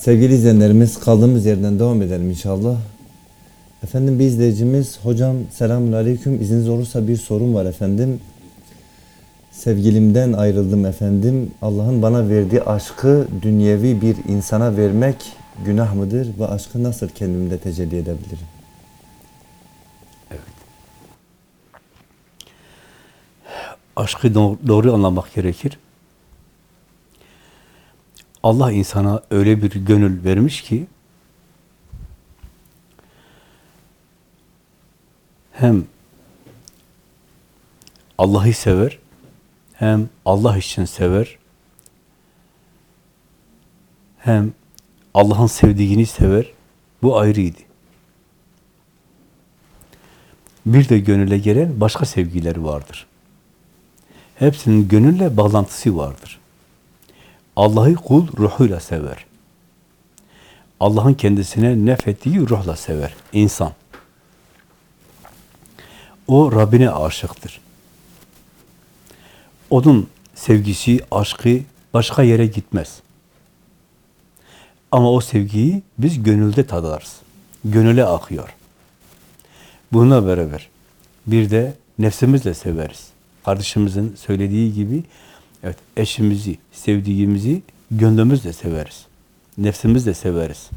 Sevgili izleyenlerimiz kaldığımız yerden devam edelim inşallah. Efendim bir izleyicimiz hocam selamun aleyküm izniniz olursa bir sorum var efendim. Sevgilimden ayrıldım efendim. Allah'ın bana verdiği aşkı dünyevi bir insana vermek günah mıdır? Ve aşkı nasıl kendimde tecelli edebilirim? aşkı do- doğru anlamak gerekir. Allah insana öyle bir gönül vermiş ki hem Allah'ı sever hem Allah için sever hem Allah'ın sevdiğini sever. Bu ayrıydı. Bir de gönüle gelen başka sevgileri vardır. Hepsinin gönülle bağlantısı vardır. Allah'ı kul ruhuyla sever. Allah'ın kendisine nefettiği ruhla sever. insan. O Rabbine aşıktır. Onun sevgisi, aşkı başka yere gitmez. Ama o sevgiyi biz gönülde tadarız. Gönüle akıyor. Bununla beraber bir de nefsimizle severiz. Kardeşimizin söylediği gibi evet eşimizi, sevdiğimizi gönlümüzle severiz. Nefsimizle severiz.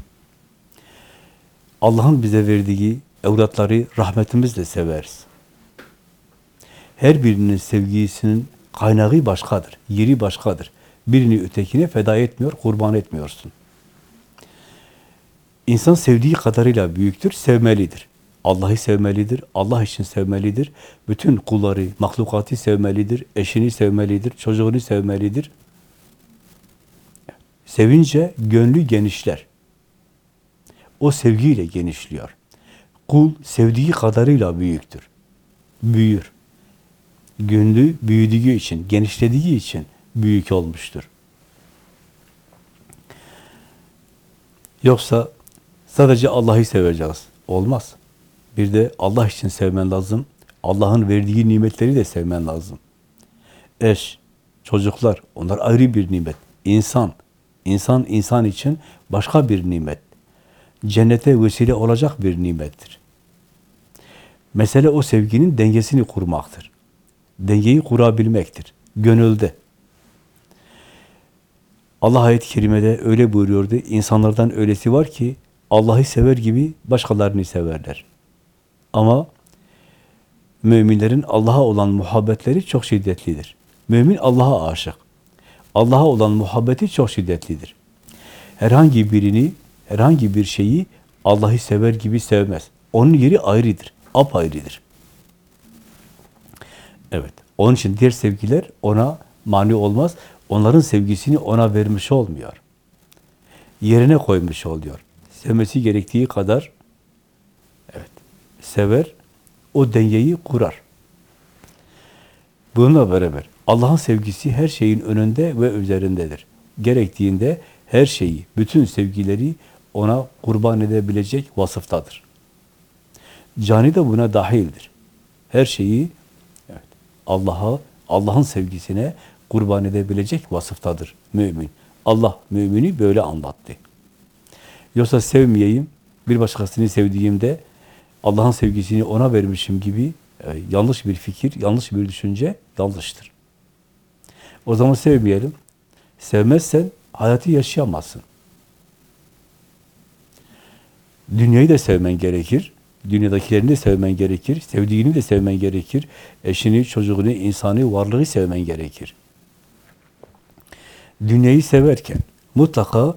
Allah'ın bize verdiği evlatları rahmetimizle severiz. Her birinin sevgisinin kaynağı başkadır, yeri başkadır. Birini ötekine feda etmiyor, kurban etmiyorsun. İnsan sevdiği kadarıyla büyüktür, sevmelidir. Allah'ı sevmelidir, Allah için sevmelidir. Bütün kulları, mahlukatı sevmelidir, eşini sevmelidir, çocuğunu sevmelidir. Sevince gönlü genişler. O sevgiyle genişliyor. Kul sevdiği kadarıyla büyüktür. Büyür. Gönlü büyüdüğü için, genişlediği için büyük olmuştur. Yoksa sadece Allah'ı seveceğiz. Olmaz. Bir de Allah için sevmen lazım. Allah'ın verdiği nimetleri de sevmen lazım. Eş, çocuklar, onlar ayrı bir nimet. İnsan, insan insan için başka bir nimet. Cennete vesile olacak bir nimettir. Mesele o sevginin dengesini kurmaktır. Dengeyi kurabilmektir. Gönülde. Allah ayet-i kerimede öyle buyuruyordu. İnsanlardan öylesi var ki Allah'ı sever gibi başkalarını severler. Ama müminlerin Allah'a olan muhabbetleri çok şiddetlidir. Mümin Allah'a aşık. Allah'a olan muhabbeti çok şiddetlidir. Herhangi birini, herhangi bir şeyi Allah'ı sever gibi sevmez. Onun yeri ayrıdır, apayrıdır. Evet, onun için diğer sevgiler ona mani olmaz. Onların sevgisini ona vermiş olmuyor. Yerine koymuş oluyor. Sevmesi gerektiği kadar sever, o dengeyi kurar. Bununla beraber Allah'ın sevgisi her şeyin önünde ve üzerindedir. Gerektiğinde her şeyi, bütün sevgileri ona kurban edebilecek vasıftadır. Cani de buna dahildir. Her şeyi evet, Allah'a, Allah'ın sevgisine kurban edebilecek vasıftadır mümin. Allah mümini böyle anlattı. Yoksa sevmeyeyim, bir başkasını sevdiğimde Allah'ın sevgisini ona vermişim gibi e, yanlış bir fikir, yanlış bir düşünce yanlıştır. O zaman sevmeyelim. Sevmezsen hayatı yaşayamazsın. Dünyayı da sevmen gerekir. Dünyadakilerini de sevmen gerekir. Sevdiğini de sevmen gerekir. Eşini, çocuğunu, insanı, varlığı sevmen gerekir. Dünyayı severken mutlaka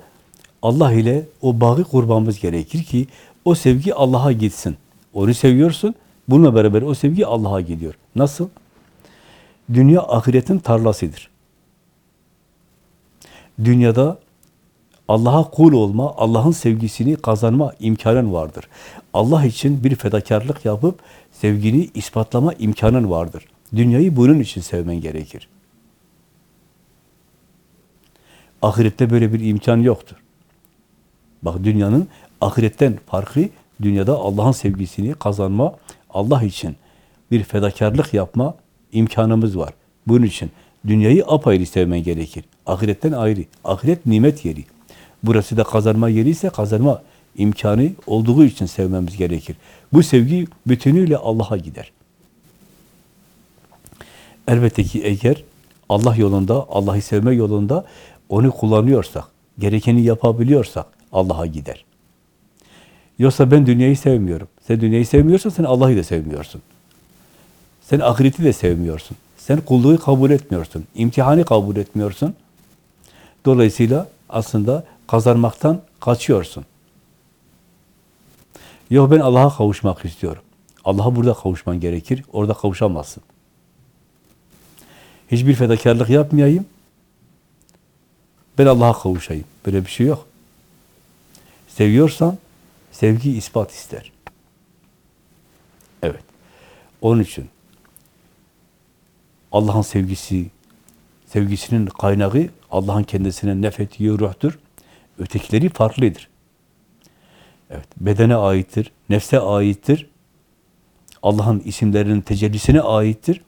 Allah ile o bağı kurmamız gerekir ki o sevgi Allah'a gitsin. Onu seviyorsun, bununla beraber o sevgi Allah'a gidiyor. Nasıl? Dünya ahiretin tarlasıdır. Dünyada Allah'a kul olma, Allah'ın sevgisini kazanma imkanın vardır. Allah için bir fedakarlık yapıp sevgini ispatlama imkanın vardır. Dünyayı bunun için sevmen gerekir. Ahirette böyle bir imkan yoktur. Bak dünyanın ahiretten farkı dünyada Allah'ın sevgisini kazanma, Allah için bir fedakarlık yapma imkanımız var. Bunun için dünyayı apayrı sevmen gerekir. Ahiretten ayrı. Ahiret nimet yeri. Burası da kazanma yeri ise kazanma imkanı olduğu için sevmemiz gerekir. Bu sevgi bütünüyle Allah'a gider. Elbette ki eğer Allah yolunda, Allah'ı sevme yolunda onu kullanıyorsak, gerekeni yapabiliyorsak Allah'a gider. Yoksa ben dünyayı sevmiyorum. Sen dünyayı sevmiyorsan sen Allah'ı da sevmiyorsun. Sen ahireti de sevmiyorsun. Sen kulluğu kabul etmiyorsun. imtihanı kabul etmiyorsun. Dolayısıyla aslında kazanmaktan kaçıyorsun. Yok ben Allah'a kavuşmak istiyorum. Allah'a burada kavuşman gerekir. Orada kavuşamazsın. Hiçbir fedakarlık yapmayayım. Ben Allah'a kavuşayım. Böyle bir şey yok. Seviyorsan sevgi ispat ister. Evet. Onun için Allah'ın sevgisi, sevgisinin kaynağı Allah'ın kendisine nefettiği ruhtur. Ötekileri farklıdır. Evet, bedene aittir, nefse aittir. Allah'ın isimlerinin tecellisine aittir.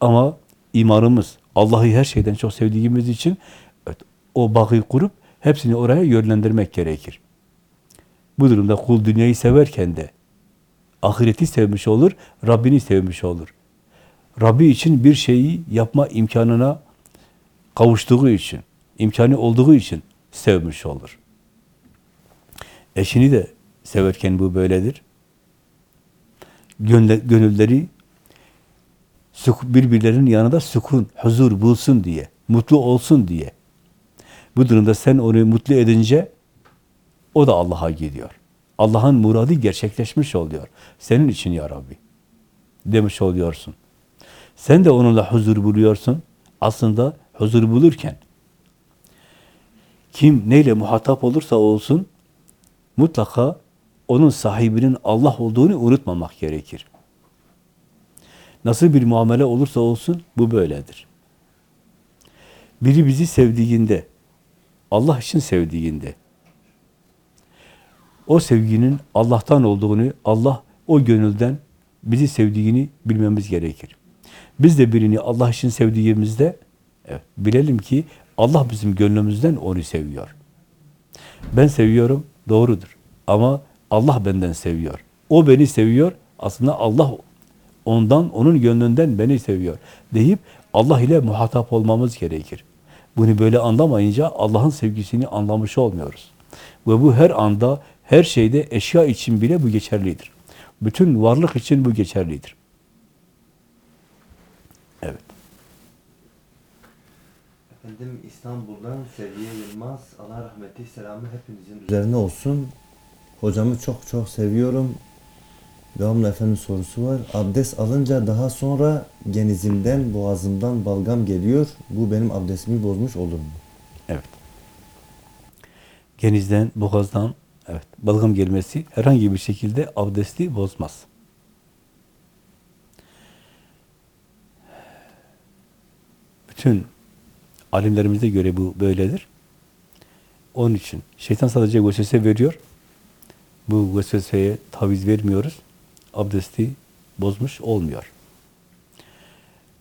Ama imanımız Allah'ı her şeyden çok sevdiğimiz için evet, o bağı kurup hepsini oraya yönlendirmek gerekir. Bu durumda kul dünyayı severken de ahireti sevmiş olur, Rabbini sevmiş olur. Rabbi için bir şeyi yapma imkanına kavuştuğu için, imkanı olduğu için sevmiş olur. Eşini de severken bu böyledir. Gönülleri birbirlerinin yanında sükun, huzur bulsun diye, mutlu olsun diye. Bu durumda sen onu mutlu edince o da Allah'a gidiyor. Allah'ın muradı gerçekleşmiş oluyor. Senin için ya Rabbi demiş oluyorsun. Sen de onunla huzur buluyorsun. Aslında huzur bulurken kim neyle muhatap olursa olsun mutlaka onun sahibinin Allah olduğunu unutmamak gerekir. Nasıl bir muamele olursa olsun bu böyledir. Biri bizi sevdiğinde, Allah için sevdiğinde, o sevginin Allah'tan olduğunu, Allah o gönülden bizi sevdiğini bilmemiz gerekir. Biz de birini Allah için sevdiğimizde evet, bilelim ki Allah bizim gönlümüzden onu seviyor. Ben seviyorum, doğrudur. Ama Allah benden seviyor. O beni seviyor. Aslında Allah ondan, onun gönlünden beni seviyor deyip Allah ile muhatap olmamız gerekir. Bunu böyle anlamayınca Allah'ın sevgisini anlamış olmuyoruz. Ve bu her anda, her şeyde, eşya için bile bu geçerlidir. Bütün varlık için bu geçerlidir. Evet. Efendim İstanbul'dan Seviye Yılmaz. Allah rahmeti selamı hepinizin üzerine olsun. Hocamı çok çok seviyorum. Devamlı efendim sorusu var. Abdest alınca daha sonra genizimden, boğazımdan balgam geliyor. Bu benim abdestimi bozmuş olur mu? Evet. Genizden, boğazdan evet, balgam gelmesi herhangi bir şekilde abdesti bozmaz. Bütün alimlerimize göre bu böyledir. Onun için şeytan sadece vesvese veriyor. Bu vesveseye taviz vermiyoruz. Abdesti bozmuş olmuyor.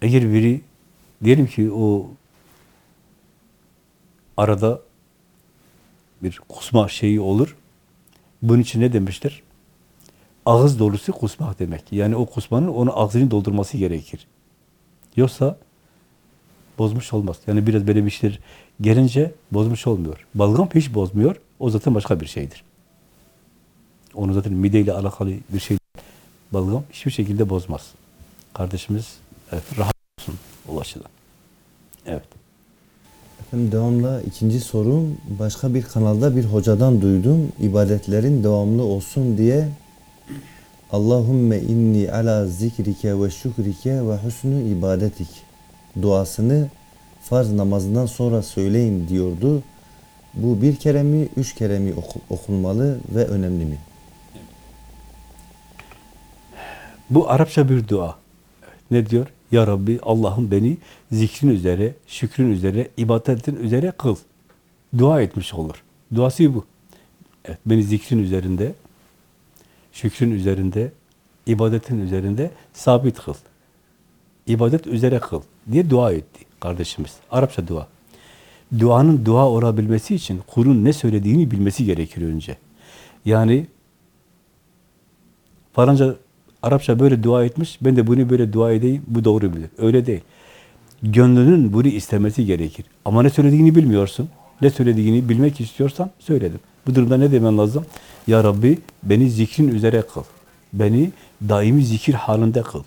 Eğer biri diyelim ki o arada bir kusma şeyi olur. Bunun için ne demişler? Ağız dolusu kusmak demek. Yani o kusmanın onu ağzını doldurması gerekir. Yoksa bozmuş olmaz. Yani biraz böyle bir şeyler gelince bozmuş olmuyor. Balgam hiç bozmuyor. O zaten başka bir şeydir. Onu zaten mideyle alakalı bir şey. Balgam hiçbir şekilde bozmaz. Kardeşimiz evet, rahat olsun o. Evet. Efendim devamlı ikinci sorum başka bir kanalda bir hocadan duydum. İbadetlerin devamlı olsun diye Allahümme inni ala zikrike ve şükrike ve husnü ibadetik duasını farz namazından sonra söyleyin diyordu. Bu bir kere mi, üç kere mi oku- okunmalı ve önemli mi? Bu Arapça bir dua. Ne diyor? Ya Rabbi Allah'ım beni zikrin üzere, şükrün üzere, ibadetin üzere kıl. Dua etmiş olur. Duası bu. Evet, beni zikrin üzerinde, şükrün üzerinde, ibadetin üzerinde sabit kıl. İbadet üzere kıl diye dua etti kardeşimiz. Arapça dua. Duanın dua olabilmesi için kulun ne söylediğini bilmesi gerekir önce. Yani falanca Arapça böyle dua etmiş, ben de bunu böyle dua edeyim, bu doğru bilir. Öyle değil. Gönlünün bunu istemesi gerekir. Ama ne söylediğini bilmiyorsun. Ne söylediğini bilmek istiyorsan söyledim. Bu durumda ne demen lazım? Ya Rabbi beni zikrin üzere kıl. Beni daimi zikir halinde kıl.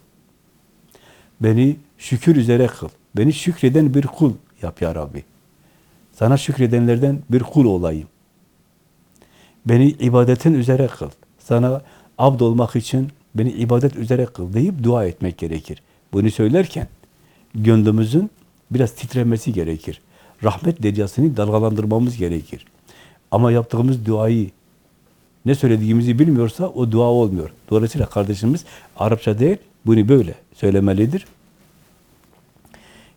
Beni şükür üzere kıl. Beni şükreden bir kul yap ya Rabbi. Sana şükredenlerden bir kul olayım. Beni ibadetin üzere kıl. Sana abd olmak için beni ibadet üzere kıl deyip dua etmek gerekir. Bunu söylerken gönlümüzün biraz titremesi gerekir. Rahmet deryasını dalgalandırmamız gerekir. Ama yaptığımız duayı ne söylediğimizi bilmiyorsa o dua olmuyor. Dolayısıyla kardeşimiz Arapça değil, bunu böyle söylemelidir.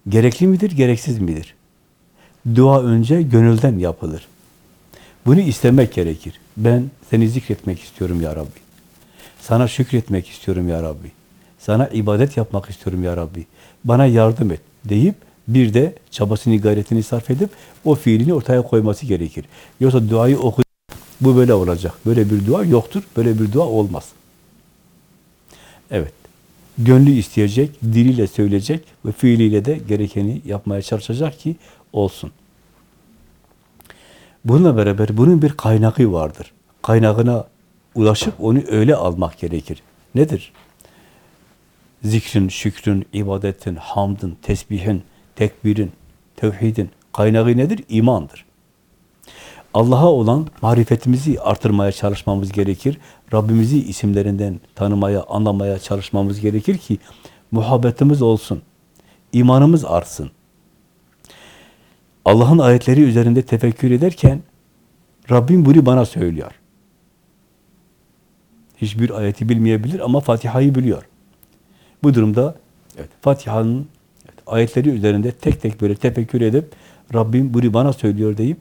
Gerekli midir, gereksiz midir? Dua önce gönülden yapılır. Bunu istemek gerekir. Ben seni zikretmek istiyorum ya Rabbi. Sana şükretmek istiyorum ya Rabbi. Sana ibadet yapmak istiyorum ya Rabbi. Bana yardım et deyip bir de çabasını, gayretini sarf edip o fiilini ortaya koyması gerekir. Yoksa duayı oku, bu böyle olacak. Böyle bir dua yoktur, böyle bir dua olmaz. Evet, gönlü isteyecek, diliyle söyleyecek ve fiiliyle de gerekeni yapmaya çalışacak ki olsun. Bununla beraber bunun bir kaynağı vardır. Kaynağına ulaşıp onu öyle almak gerekir. Nedir? Zikrin, şükrün, ibadetin, hamdın, tesbihin, tekbirin, tevhidin kaynağı nedir? İmandır. Allah'a olan marifetimizi artırmaya çalışmamız gerekir. Rabbimizi isimlerinden tanımaya, anlamaya çalışmamız gerekir ki muhabbetimiz olsun. imanımız artsın. Allah'ın ayetleri üzerinde tefekkür ederken Rabbim bunu bana söylüyor. Hiçbir ayeti bilmeyebilir ama Fatiha'yı biliyor. Bu durumda evet, Fatiha'nın evet, ayetleri üzerinde tek tek böyle tefekkür edip Rabbim bunu bana söylüyor deyip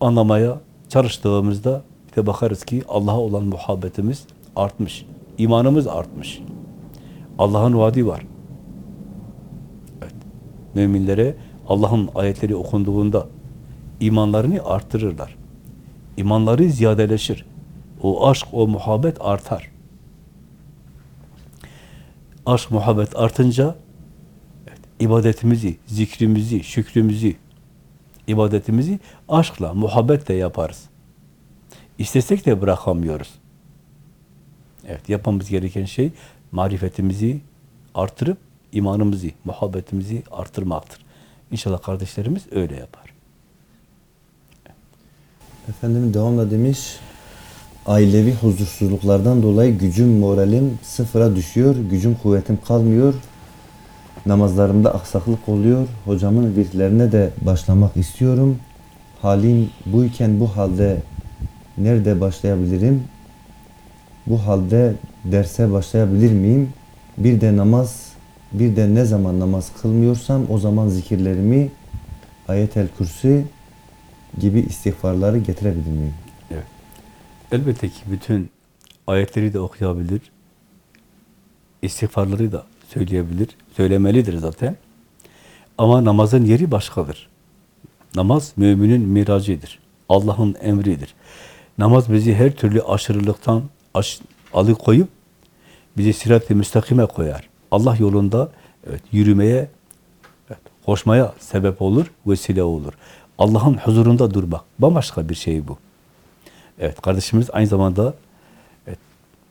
anlamaya çalıştığımızda bir de bakarız ki Allah'a olan muhabbetimiz artmış. imanımız artmış. Allah'ın vaadi var. Evet. Müminlere Allah'ın ayetleri okunduğunda imanlarını arttırırlar. İmanları ziyadeleşir. O aşk, o muhabbet artar. Aşk, muhabbet artınca evet, ibadetimizi, zikrimizi, şükrümüzü, ibadetimizi aşkla, muhabbetle yaparız. İstesek de bırakamıyoruz. Evet, yapmamız gereken şey marifetimizi artırıp imanımızı, muhabbetimizi artırmaktır. İnşallah kardeşlerimiz öyle yapar. Efendim devamla demiş, ailevi huzursuzluklardan dolayı gücüm, moralim sıfıra düşüyor, gücüm, kuvvetim kalmıyor. Namazlarımda aksaklık oluyor. Hocamın virtlerine de başlamak istiyorum. Halim buyken bu halde nerede başlayabilirim? Bu halde derse başlayabilir miyim? Bir de namaz, bir de ne zaman namaz kılmıyorsam o zaman zikirlerimi ayet-el kürsü gibi istiğfarları getirebilir miyim? Elbette ki bütün ayetleri de okuyabilir. istiğfarları da söyleyebilir. Söylemelidir zaten. Ama namazın yeri başkadır. Namaz müminin miracıdır. Allah'ın emridir. Namaz bizi her türlü aşırılıktan aş, alıkoyup bizi sirat-i müstakime koyar. Allah yolunda evet, yürümeye, evet, koşmaya sebep olur, vesile olur. Allah'ın huzurunda durmak. Bambaşka bir şey bu. Evet, kardeşimiz aynı zamanda evet,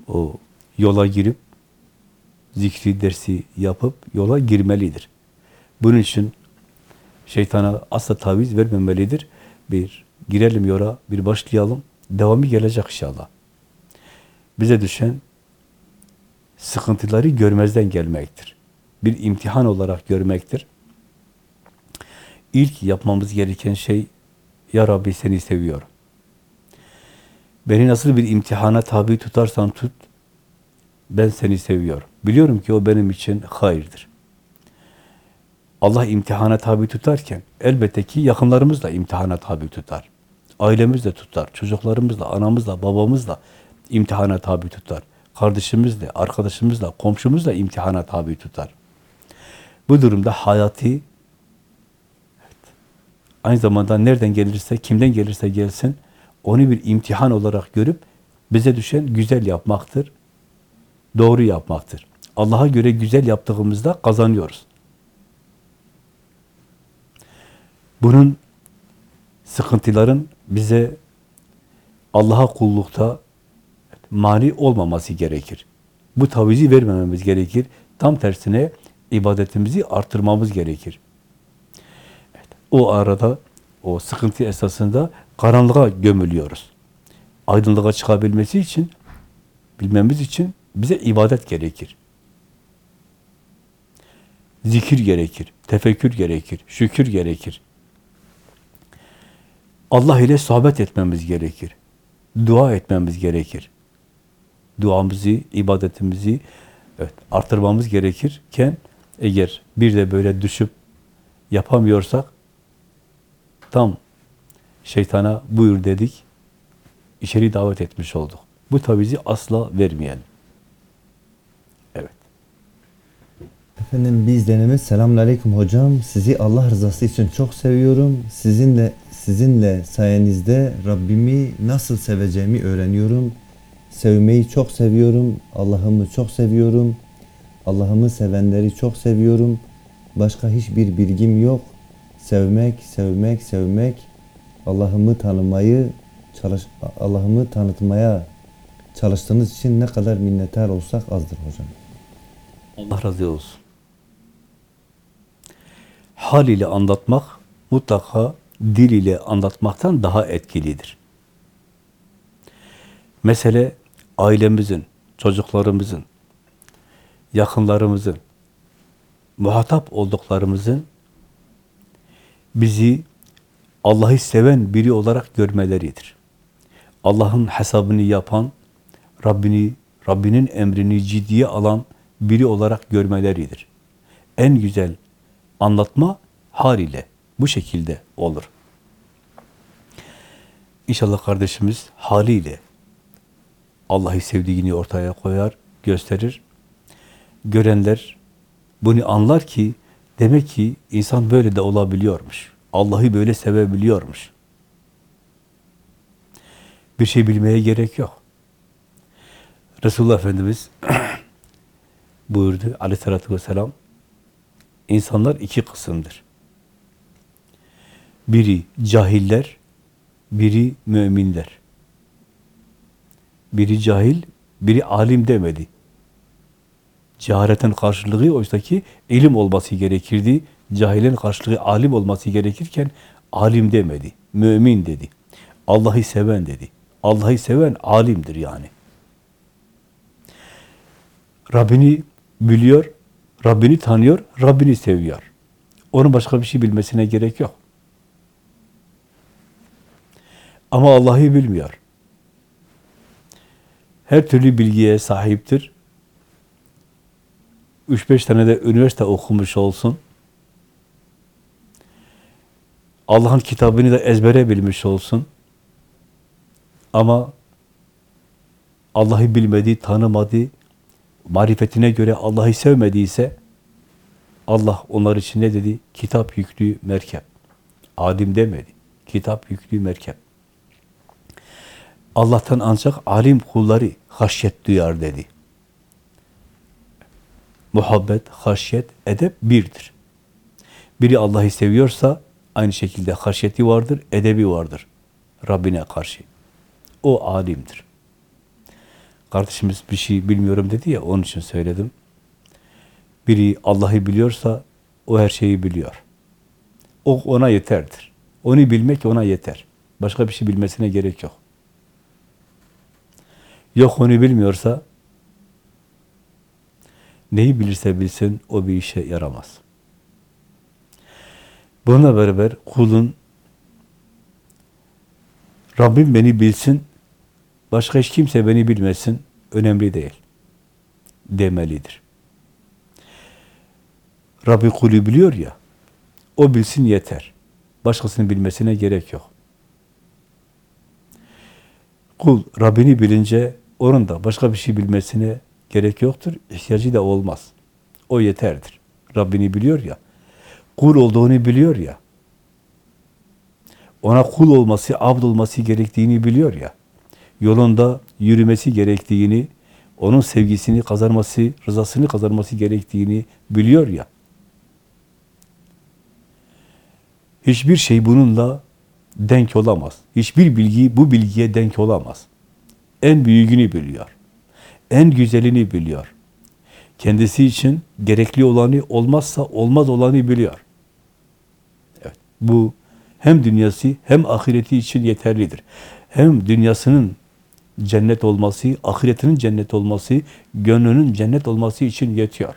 o yola girip zikri dersi yapıp yola girmelidir. Bunun için şeytana asla taviz vermemelidir. Bir, girelim yola, bir başlayalım. Devamı gelecek inşallah. Bize düşen sıkıntıları görmezden gelmektir. Bir imtihan olarak görmektir. İlk yapmamız gereken şey, Ya Rabbi seni seviyorum. Beni nasıl bir imtihana tabi tutarsan tut, ben seni seviyorum. Biliyorum ki o benim için hayırdır. Allah imtihana tabi tutarken elbette ki yakınlarımız da imtihana tabi tutar. Ailemiz de tutar, çocuklarımızla, anamızla, babamızla imtihana tabi tutar. Kardeşimizle, arkadaşımızla, komşumuzla imtihana tabi tutar. Bu durumda hayatı evet, aynı zamanda nereden gelirse, kimden gelirse gelsin, onu bir imtihan olarak görüp bize düşen güzel yapmaktır, doğru yapmaktır. Allah'a göre güzel yaptığımızda kazanıyoruz. Bunun sıkıntıların bize Allah'a kullukta mani olmaması gerekir. Bu tavizi vermememiz gerekir. Tam tersine ibadetimizi artırmamız gerekir. Evet, o arada, o sıkıntı esasında karanlığa gömülüyoruz. Aydınlığa çıkabilmesi için, bilmemiz için bize ibadet gerekir. Zikir gerekir, tefekkür gerekir, şükür gerekir. Allah ile sohbet etmemiz gerekir. Dua etmemiz gerekir. Duamızı, ibadetimizi evet, artırmamız gerekirken eğer bir de böyle düşüp yapamıyorsak tam şeytana buyur dedik, içeri davet etmiş olduk. Bu tavizi asla vermeyelim. Evet. Efendim biz deneme selamun aleyküm hocam. Sizi Allah rızası için çok seviyorum. Sizinle sizinle sayenizde Rabbimi nasıl seveceğimi öğreniyorum. Sevmeyi çok seviyorum. Allah'ımı çok seviyorum. Allah'ımı sevenleri çok seviyorum. Başka hiçbir bilgim yok. Sevmek, sevmek, sevmek. Allah'ımı tanımayı, çalış Allah'ımı tanıtmaya çalıştığınız için ne kadar minnettar olsak azdır hocam. Allah razı olsun. Hal ile anlatmak mutlaka dil ile anlatmaktan daha etkilidir. Mesele ailemizin, çocuklarımızın, yakınlarımızın, muhatap olduklarımızın bizi Allah'ı seven biri olarak görmeleridir. Allah'ın hesabını yapan, Rabbini, Rabbinin emrini ciddiye alan biri olarak görmeleridir. En güzel anlatma hal ile bu şekilde olur. İnşallah kardeşimiz haliyle Allah'ı sevdiğini ortaya koyar, gösterir. Görenler bunu anlar ki demek ki insan böyle de olabiliyormuş. Allah'ı böyle sevebiliyormuş. Bir şey bilmeye gerek yok. Resulullah Efendimiz buyurdu aleyhissalatü vesselam insanlar iki kısımdır. Biri cahiller, biri müminler. Biri cahil, biri alim demedi. Ceharetin karşılığı oysaki ilim olması gerekirdi. Cahilin karşılığı alim olması gerekirken alim demedi. Mümin dedi. Allah'ı seven dedi. Allah'ı seven alimdir yani. Rabbini biliyor, Rabbini tanıyor, Rabbini seviyor. Onun başka bir şey bilmesine gerek yok. Ama Allah'ı bilmiyor. Her türlü bilgiye sahiptir. Üç beş tane de üniversite okumuş olsun. Allah'ın kitabını da ezbere bilmiş olsun. Ama Allah'ı bilmedi, tanımadı, marifetine göre Allah'ı sevmediyse Allah onlar için ne dedi? Kitap yüklü merkep. Alim demedi. Kitap yüklü merkep. Allah'tan ancak alim kulları haşyet duyar dedi. Muhabbet, haşyet, edep birdir. Biri Allah'ı seviyorsa aynı şekilde haşyeti vardır, edebi vardır. Rabbine karşı. O alimdir. Kardeşimiz bir şey bilmiyorum dedi ya, onun için söyledim. Biri Allah'ı biliyorsa, o her şeyi biliyor. O ona yeterdir. Onu bilmek ona yeter. Başka bir şey bilmesine gerek yok. Yok onu bilmiyorsa, neyi bilirse bilsin, o bir işe yaramaz. Bununla beraber kulun Rabbim beni bilsin, başka hiç kimse beni bilmesin, önemli değil. Demelidir. Rabbi kulü biliyor ya, o bilsin yeter. Başkasının bilmesine gerek yok. Kul Rabbini bilince onun da başka bir şey bilmesine gerek yoktur. İhtiyacı da olmaz. O yeterdir. Rabbini biliyor ya. Kul olduğunu biliyor ya. ona kul olması, abd olması gerektiğini biliyor ya. Yolunda yürümesi gerektiğini, onun sevgisini kazanması, rızasını kazanması gerektiğini biliyor ya. Hiçbir şey bununla denk olamaz. Hiçbir bilgi bu bilgiye denk olamaz. En büyüğünü biliyor. En güzelini biliyor. Kendisi için gerekli olanı olmazsa olmaz olanı biliyor. Bu hem dünyası hem ahireti için yeterlidir. Hem dünyasının cennet olması, ahiretinin cennet olması, gönlünün cennet olması için yetiyor.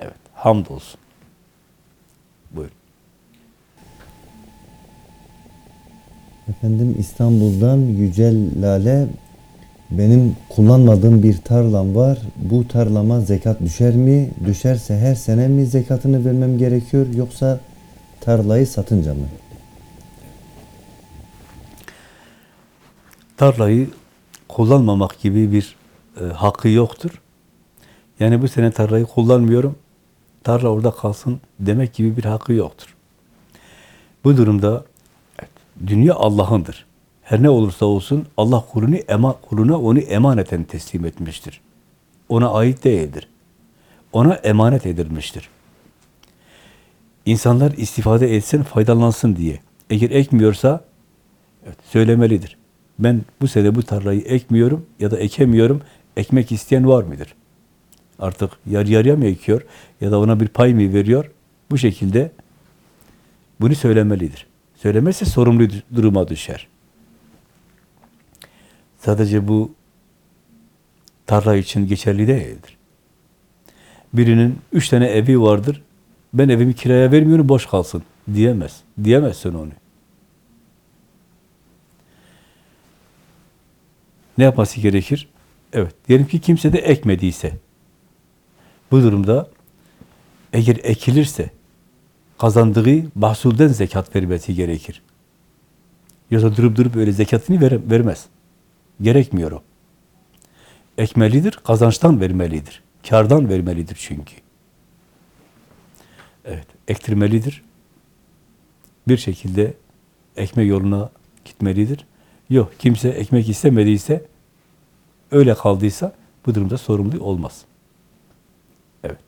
Evet, hamdolsun. Buyurun. Efendim İstanbul'dan Yücel Lale benim kullanmadığım bir tarlam var. Bu tarlama zekat düşer mi? Düşerse her sene mi zekatını vermem gerekiyor yoksa tarlayı satınca mı? tarlayı kullanmamak gibi bir e, hakkı yoktur. Yani bu sene tarlayı kullanmıyorum, tarla orada kalsın demek gibi bir hakkı yoktur. Bu durumda evet, dünya Allah'ındır. Her ne olursa olsun Allah kulunu ema, kuluna onu emaneten teslim etmiştir. Ona ait değildir. Ona emanet edilmiştir. İnsanlar istifade etsin, faydalansın diye. Eğer ekmiyorsa evet, söylemelidir. Ben bu sene bu tarlayı ekmiyorum ya da ekemiyorum. Ekmek isteyen var mıdır? Artık yarı yarıya mı ekiyor ya da ona bir pay mı veriyor? Bu şekilde bunu söylemelidir. Söylemezse sorumlu duruma düşer. Sadece bu tarla için geçerli değildir. Birinin üç tane evi vardır. Ben evimi kiraya vermiyorum, boş kalsın diyemez. Diyemezsin onu. Ne yapması gerekir? Evet, diyelim ki kimse de ekmediyse, bu durumda eğer ekilirse, kazandığı mahsulden zekat vermesi gerekir. Yoksa durup durup öyle zekatını ver, vermez. Gerekmiyor o. Ekmelidir, kazançtan vermelidir. Kardan vermelidir çünkü. Evet, ektirmelidir. Bir şekilde ekme yoluna gitmelidir. Yok, kimse ekmek istemediyse, öyle kaldıysa bu durumda sorumlu olmaz. Evet.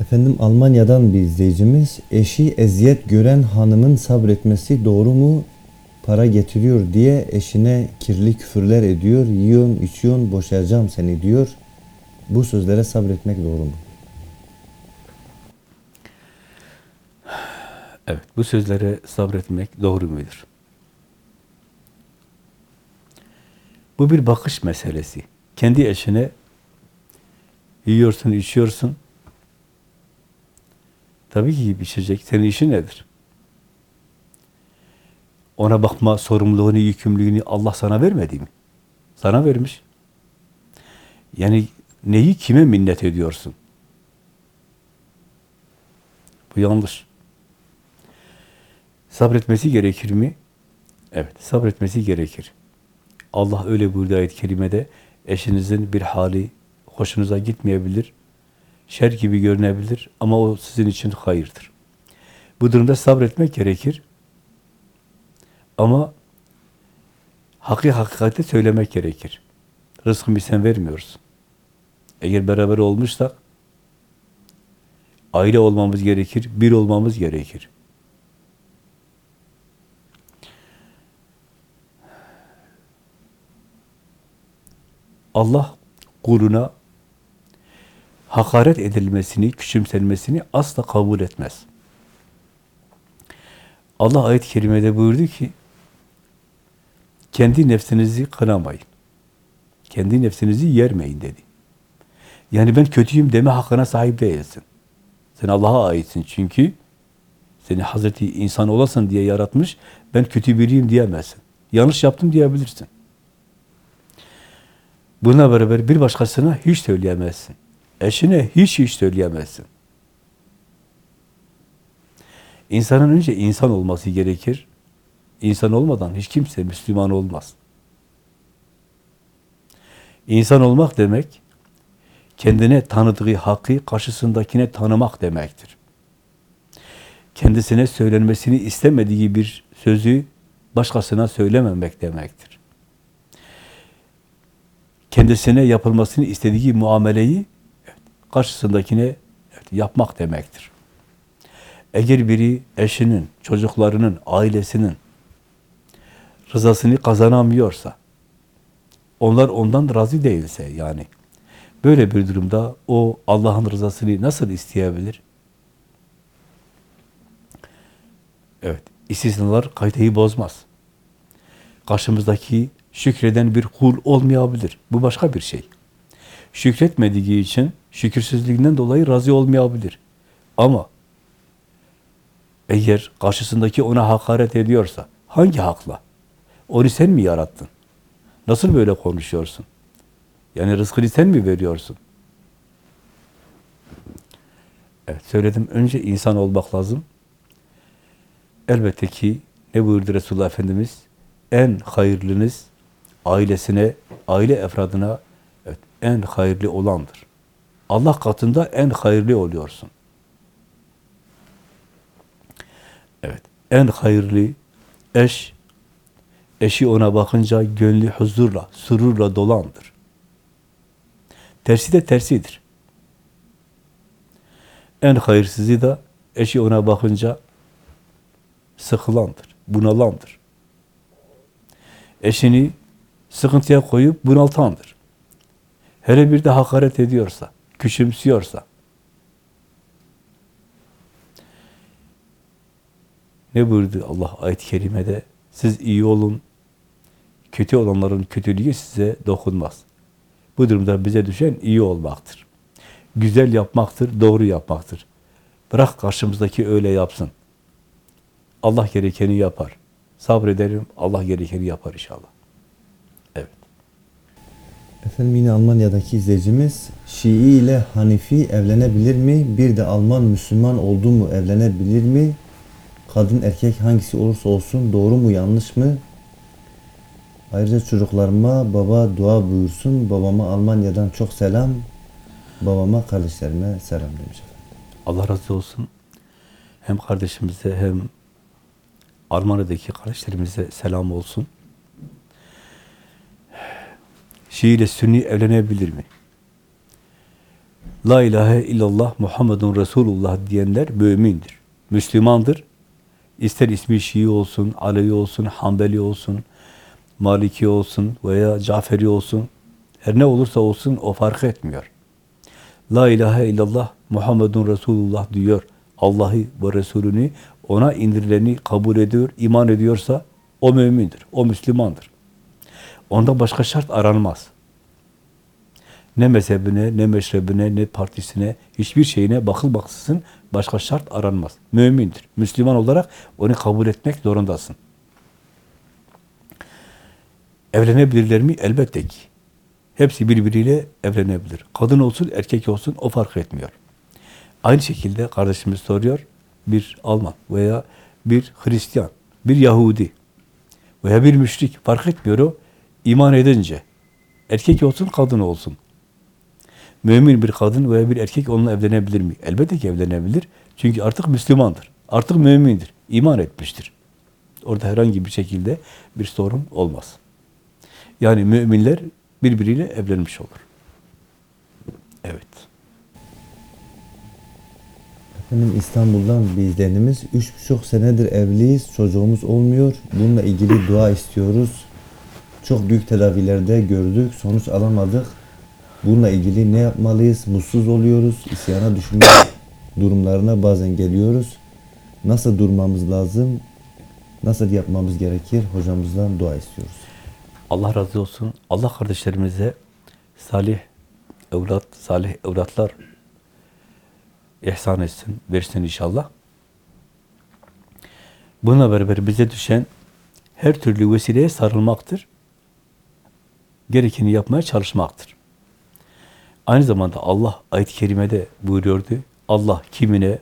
Efendim Almanya'dan bir izleyicimiz eşi eziyet gören hanımın sabretmesi doğru mu? Para getiriyor diye eşine kirli küfürler ediyor. Yiyorsun, içiyorsun, boşayacağım seni diyor. Bu sözlere sabretmek doğru mu? Evet, bu sözlere sabretmek doğru mudur? Bu bir bakış meselesi. Kendi eşine yiyorsun, içiyorsun. Tabii ki içecek. Senin işin nedir? Ona bakma sorumluluğunu, yükümlülüğünü Allah sana vermedi mi? Sana vermiş. Yani neyi kime minnet ediyorsun? Bu yanlış. Sabretmesi gerekir mi? Evet, sabretmesi gerekir. Allah öyle buyurdu ayet-i kerimede, eşinizin bir hali hoşunuza gitmeyebilir, şer gibi görünebilir ama o sizin için hayırdır. Bu durumda sabretmek gerekir. Ama hakkı hakikati söylemek gerekir. Rızkımı sen vermiyorsun. Eğer beraber olmuşsak, aile olmamız gerekir, bir olmamız gerekir. Allah kuluna hakaret edilmesini, küçümsenmesini asla kabul etmez. Allah ayet-i kerimede buyurdu ki, kendi nefsinizi kınamayın. Kendi nefsinizi yermeyin dedi. Yani ben kötüyüm deme hakkına sahip değilsin. Sen Allah'a aitsin çünkü seni Hazreti insan olasın diye yaratmış, ben kötü biriyim diyemezsin. Yanlış yaptım diyebilirsin. Buna beraber bir başkasına hiç söyleyemezsin. Eşine hiç hiç söyleyemezsin. İnsanın önce insan olması gerekir. İnsan olmadan hiç kimse Müslüman olmaz. İnsan olmak demek, kendine tanıdığı hakkı karşısındakine tanımak demektir. kendisine söylenmesini istemediği bir sözü başkasına söylememek demektir. Kendisine yapılmasını istediği muameleyi evet, karşısındakine evet, yapmak demektir. Eğer biri eşinin, çocuklarının, ailesinin rızasını kazanamıyorsa, onlar ondan razı değilse yani, böyle bir durumda o Allah'ın rızasını nasıl isteyebilir? Evet, istisnalar kaydeyi bozmaz. Karşımızdaki şükreden bir kul olmayabilir. Bu başka bir şey. Şükretmediği için şükürsüzlüğünden dolayı razı olmayabilir. Ama eğer karşısındaki ona hakaret ediyorsa, hangi hakla? Onu sen mi yarattın? Nasıl böyle konuşuyorsun? Yani rızkını sen mi veriyorsun? Evet söyledim. Önce insan olmak lazım. Elbette ki ne buyurdu Resulullah Efendimiz? En hayırlınız ailesine, aile efradına evet, en hayırlı olandır. Allah katında en hayırlı oluyorsun. Evet, en hayırlı eş, eşi ona bakınca gönlü huzurla, sururla dolandır. Tersi de tersidir. En hayırsızı da eşi ona bakınca sıkılandır, bunalandır. Eşini sıkıntıya koyup bunaltandır. Hele bir de hakaret ediyorsa, küçümsüyorsa, ne buyurdu Allah ayet-i kerimede? Siz iyi olun, kötü olanların kötülüğü size dokunmaz. Bu durumda bize düşen iyi olmaktır. Güzel yapmaktır, doğru yapmaktır. Bırak karşımızdaki öyle yapsın. Allah gerekeni yapar. Sabrederim, Allah gerekeni yapar inşallah. Efendim yine Almanya'daki izleyicimiz Şii ile Hanifi evlenebilir mi? Bir de Alman Müslüman oldu mu evlenebilir mi? Kadın erkek hangisi olursa olsun doğru mu yanlış mı? Ayrıca çocuklarıma baba dua buyursun. Babama Almanya'dan çok selam. Babama kardeşlerime selam demiş efendim. Allah razı olsun. Hem kardeşimize hem Almanya'daki kardeşlerimize selam olsun. Şii ile Sünni evlenebilir mi? La ilahe illallah Muhammedun Resulullah diyenler mümindir. Müslümandır. İster ismi Şii olsun, Alevi olsun, Hanbeli olsun, Maliki olsun veya Caferi olsun, her ne olursa olsun o fark etmiyor. La ilahe illallah Muhammedun Resulullah diyor. Allah'ı ve Resulünü ona indirileni kabul ediyor, iman ediyorsa o mümindir, o Müslümandır. Onda başka şart aranmaz. Ne mezhebine, ne meşrebine, ne partisine, hiçbir şeyine bakılmaksızın başka şart aranmaz. Mümindir. Müslüman olarak onu kabul etmek zorundasın. Evlenebilirler mi? Elbette ki. Hepsi birbiriyle evlenebilir. Kadın olsun, erkek olsun o fark etmiyor. Aynı şekilde kardeşimiz soruyor, bir Alman veya bir Hristiyan, bir Yahudi veya bir müşrik fark etmiyor o iman edince. Erkek olsun, kadın olsun. Mümin bir kadın veya bir erkek onunla evlenebilir mi? Elbette ki evlenebilir. Çünkü artık Müslümandır. Artık mümindir. iman etmiştir. Orada herhangi bir şekilde bir sorun olmaz. Yani müminler birbiriyle evlenmiş olur. Evet. Efendim İstanbul'dan bir izleyenimiz üç buçuk senedir evliyiz. Çocuğumuz olmuyor. Bununla ilgili dua istiyoruz. Çok büyük tedavilerde gördük. Sonuç alamadık. Bununla ilgili ne yapmalıyız? Mutsuz oluyoruz. İsyana düşme durumlarına bazen geliyoruz. Nasıl durmamız lazım? Nasıl yapmamız gerekir? Hocamızdan dua istiyoruz. Allah razı olsun. Allah kardeşlerimize salih evlat, salih evlatlar ihsan etsin, versin inşallah. Bununla beraber bize düşen her türlü vesileye sarılmaktır. Gerekeni yapmaya çalışmaktır. Aynı zamanda Allah ayet-i kerimede buyuruyordu. Allah kimine,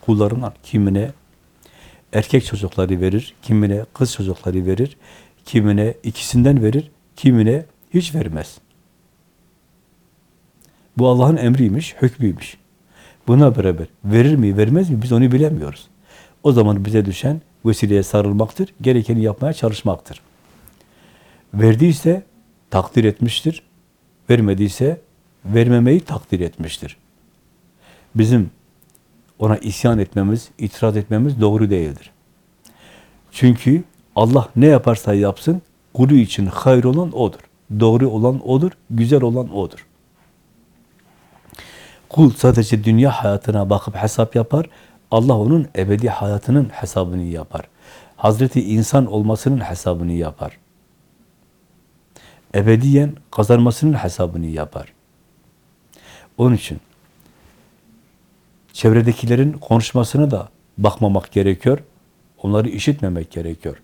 kullarından kimine erkek çocukları verir, kimine kız çocukları verir, kimine ikisinden verir, kimine hiç vermez. Bu Allah'ın emriymiş, hükmüymüş. Buna beraber verir mi, vermez mi biz onu bilemiyoruz. O zaman bize düşen vesileye sarılmaktır, gerekeni yapmaya çalışmaktır. Verdiyse takdir etmiştir, vermediyse vermemeyi takdir etmiştir. Bizim ona isyan etmemiz, itiraz etmemiz doğru değildir. Çünkü Allah ne yaparsa yapsın, kulu için hayır olan O'dur. Doğru olan O'dur, güzel olan O'dur. Kul sadece dünya hayatına bakıp hesap yapar, Allah onun ebedi hayatının hesabını yapar. Hazreti insan olmasının hesabını yapar. Ebediyen kazanmasının hesabını yapar. Onun için çevredekilerin konuşmasına da bakmamak gerekiyor. Onları işitmemek gerekiyor.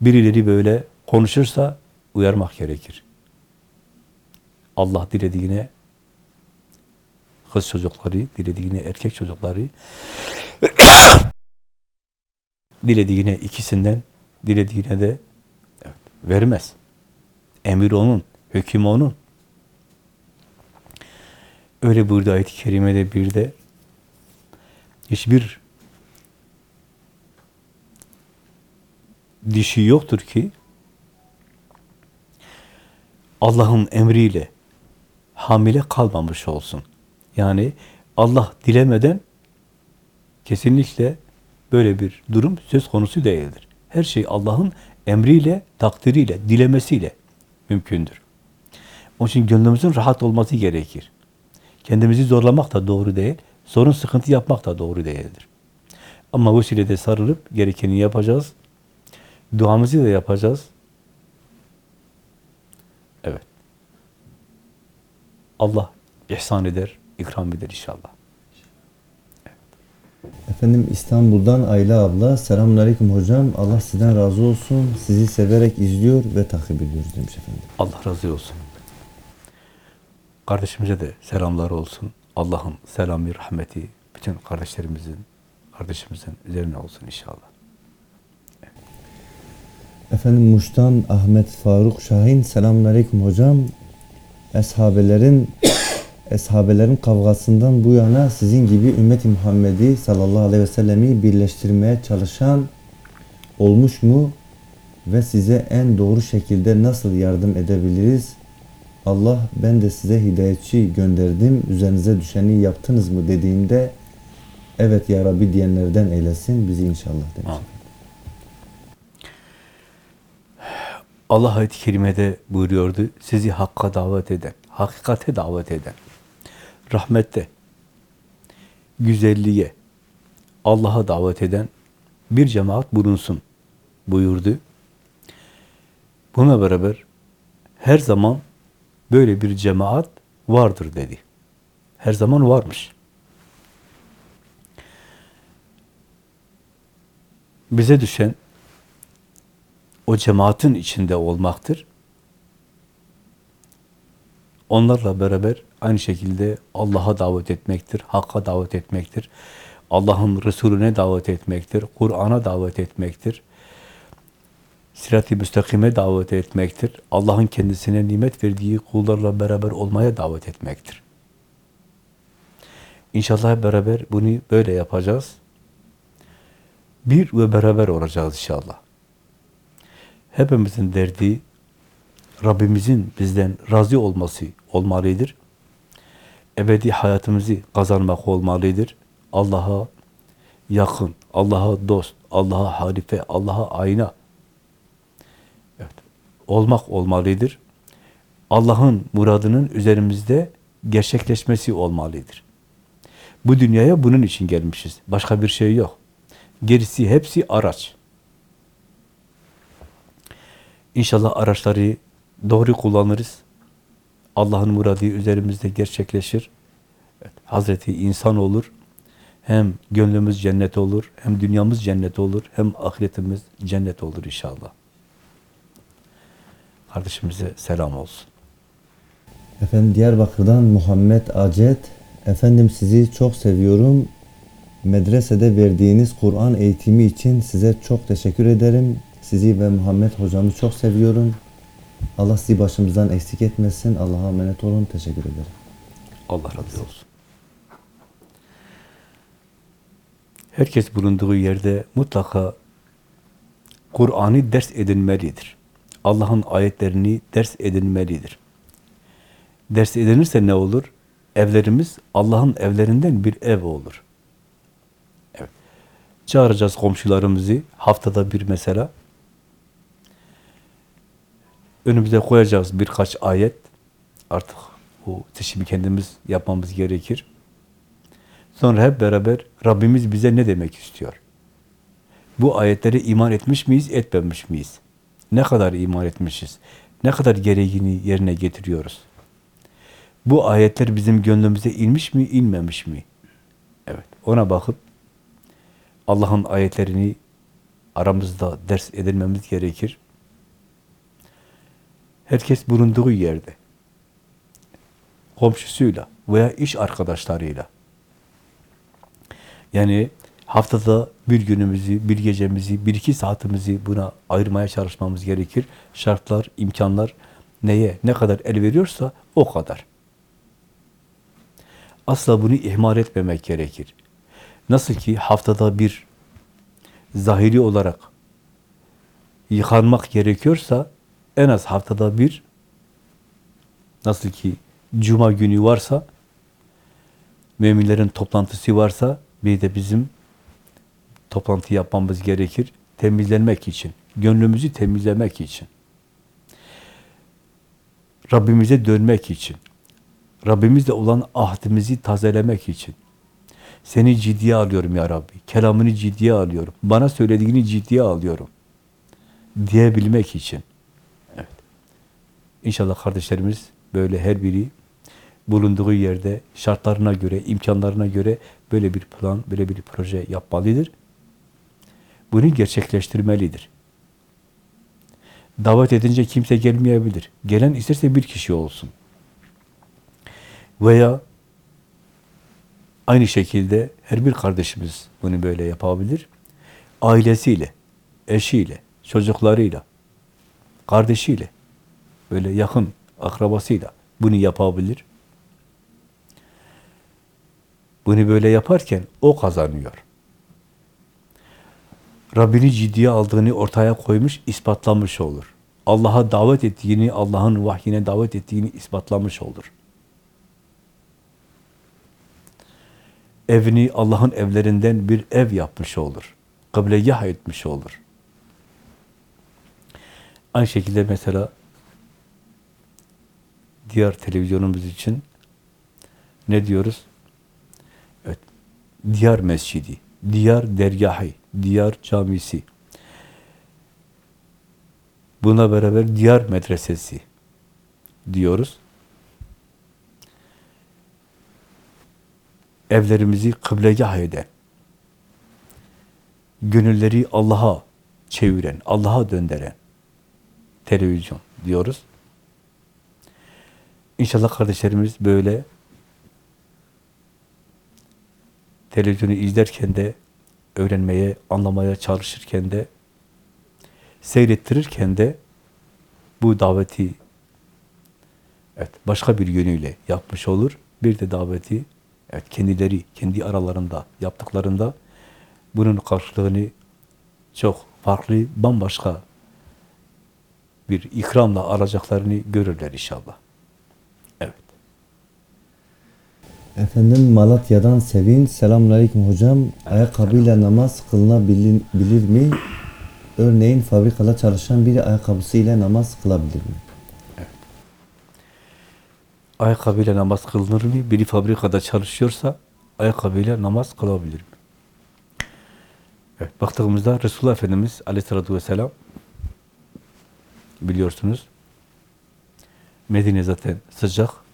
Birileri böyle konuşursa uyarmak gerekir. Allah dilediğine kız çocukları, dilediğine erkek çocukları, dilediğine ikisinden, dilediğine de evet, vermez. Emir onun, hüküm onun. Öyle burada ayet-i kerimede bir de hiçbir dişi yoktur ki Allah'ın emriyle hamile kalmamış olsun. Yani Allah dilemeden kesinlikle böyle bir durum söz konusu değildir. Her şey Allah'ın emriyle, takdiriyle, dilemesiyle mümkündür. Onun için gönlümüzün rahat olması gerekir. Kendimizi zorlamak da doğru değil, sorun sıkıntı yapmak da doğru değildir. Ama vesilede sarılıp gerekeni yapacağız. Duamızı da yapacağız. Evet. Allah ihsan eder, ikram eder inşallah. Efendim İstanbul'dan Ayla abla. Selamünaleyküm hocam. Allah sizden razı olsun. Sizi severek izliyor ve takip ediyoruz demiş efendim. Allah razı olsun. Kardeşimize de selamlar olsun. Allah'ın selamı, rahmeti bütün kardeşlerimizin, kardeşimizin üzerine olsun inşallah. Efendim Muş'tan Ahmet Faruk Şahin. Selamünaleyküm hocam. Eshabelerin Eshabelerin kavgasından bu yana sizin gibi ümmeti Muhammed'i sallallahu aleyhi ve sellemi birleştirmeye çalışan olmuş mu? Ve size en doğru şekilde nasıl yardım edebiliriz? Allah ben de size hidayetçi gönderdim. Üzerinize düşeni yaptınız mı dediğinde evet ya Rabbi diyenlerden eylesin bizi inşallah demiş. Allah ayet-i kerimede buyuruyordu, sizi hakka davet eden, hakikate davet eden, rahmette, güzelliğe, Allah'a davet eden bir cemaat bulunsun buyurdu. Buna beraber her zaman böyle bir cemaat vardır dedi. Her zaman varmış. Bize düşen o cemaatin içinde olmaktır. Onlarla beraber aynı şekilde Allah'a davet etmektir, Hakk'a davet etmektir. Allah'ın Resulüne davet etmektir, Kur'an'a davet etmektir. Sirat-i müstakime davet etmektir. Allah'ın kendisine nimet verdiği kullarla beraber olmaya davet etmektir. İnşallah beraber bunu böyle yapacağız. Bir ve beraber olacağız inşallah. Hepimizin derdi Rabbimizin bizden razı olması olmalıdır. Ebedi hayatımızı kazanmak olmalıdır. Allah'a yakın, Allah'a dost, Allah'a halife, Allah'a ayna evet, olmak olmalıdır. Allah'ın muradının üzerimizde gerçekleşmesi olmalıdır. Bu dünyaya bunun için gelmişiz. Başka bir şey yok. Gerisi hepsi araç. İnşallah araçları doğru kullanırız. Allah'ın muradı üzerimizde gerçekleşir. Evet, Hazreti insan olur. Hem gönlümüz cennet olur, hem dünyamız cennet olur, hem ahiretimiz cennet olur inşallah. Kardeşimize selam olsun. Efendim Diyarbakır'dan Muhammed Acet. Efendim sizi çok seviyorum. Medresede verdiğiniz Kur'an eğitimi için size çok teşekkür ederim. Sizi ve Muhammed hocamı çok seviyorum. Allah sizi başımızdan eksik etmesin. Allah'a emanet olun. Teşekkür ederim. Allah razı olsun. Herkes bulunduğu yerde mutlaka Kur'an'ı ders edinmelidir. Allah'ın ayetlerini ders edinmelidir. Ders edinirse ne olur? Evlerimiz Allah'ın evlerinden bir ev olur. Evet. Çağıracağız komşularımızı haftada bir mesela. Önümüze koyacağız birkaç ayet. Artık bu seçimi kendimiz yapmamız gerekir. Sonra hep beraber Rabbimiz bize ne demek istiyor? Bu ayetlere iman etmiş miyiz, etmemiş miyiz? Ne kadar iman etmişiz? Ne kadar gereğini yerine getiriyoruz? Bu ayetler bizim gönlümüze inmiş mi, inmemiş mi? Evet, ona bakıp Allah'ın ayetlerini aramızda ders edilmemiz gerekir. Herkes bulunduğu yerde, komşusuyla veya iş arkadaşlarıyla, yani haftada bir günümüzü, bir gecemizi, bir iki saatimizi buna ayırmaya çalışmamız gerekir. Şartlar, imkanlar neye, ne kadar el veriyorsa o kadar. Asla bunu ihmal etmemek gerekir. Nasıl ki haftada bir zahiri olarak yıkanmak gerekiyorsa en az haftada bir nasıl ki cuma günü varsa müminlerin toplantısı varsa bir de bizim toplantı yapmamız gerekir. Temizlenmek için, gönlümüzü temizlemek için. Rabbimize dönmek için. Rabbimizle olan ahdimizi tazelemek için. Seni ciddiye alıyorum ya Rabbi. Kelamını ciddiye alıyorum. Bana söylediğini ciddiye alıyorum. Diyebilmek için. İnşallah kardeşlerimiz böyle her biri bulunduğu yerde şartlarına göre, imkanlarına göre böyle bir plan, böyle bir proje yapmalıdır. Bunu gerçekleştirmelidir. Davet edince kimse gelmeyebilir. Gelen isterse bir kişi olsun. Veya aynı şekilde her bir kardeşimiz bunu böyle yapabilir. Ailesiyle, eşiyle, çocuklarıyla, kardeşiyle, böyle yakın akrabasıyla bunu yapabilir. Bunu böyle yaparken o kazanıyor. Rabbini ciddiye aldığını ortaya koymuş, ispatlamış olur. Allah'a davet ettiğini, Allah'ın vahyine davet ettiğini ispatlamış olur. Evini Allah'ın evlerinden bir ev yapmış olur. Kıblegah etmiş olur. Aynı şekilde mesela diğer televizyonumuz için ne diyoruz? Evet. Diyar mescidi, diyar dergahı, diyar camisi. Buna beraber diyar medresesi diyoruz. Evlerimizi kıblegah eden, gönülleri Allah'a çeviren, Allah'a döndüren televizyon diyoruz. İnşallah kardeşlerimiz böyle televizyonu izlerken de öğrenmeye, anlamaya çalışırken de seyrettirirken de bu daveti evet başka bir yönüyle yapmış olur. Bir de daveti evet kendileri kendi aralarında yaptıklarında bunun karşılığını çok farklı, bambaşka bir ikramla alacaklarını görürler inşallah. Evet. Efendim Malatya'dan Sevin. Selamünaleyküm hocam. Ayakkabıyla namaz kılınabilir bilir mi? Örneğin fabrikada çalışan biri ayakkabısıyla namaz kılabilir mi? Ayakkabıyla namaz kılınır mı? Biri fabrikada çalışıyorsa ayakkabıyla namaz kılabilir mi? Evet, baktığımızda Resulullah Efendimiz aleyhissalatü vesselam biliyorsunuz Medine zaten sıcak.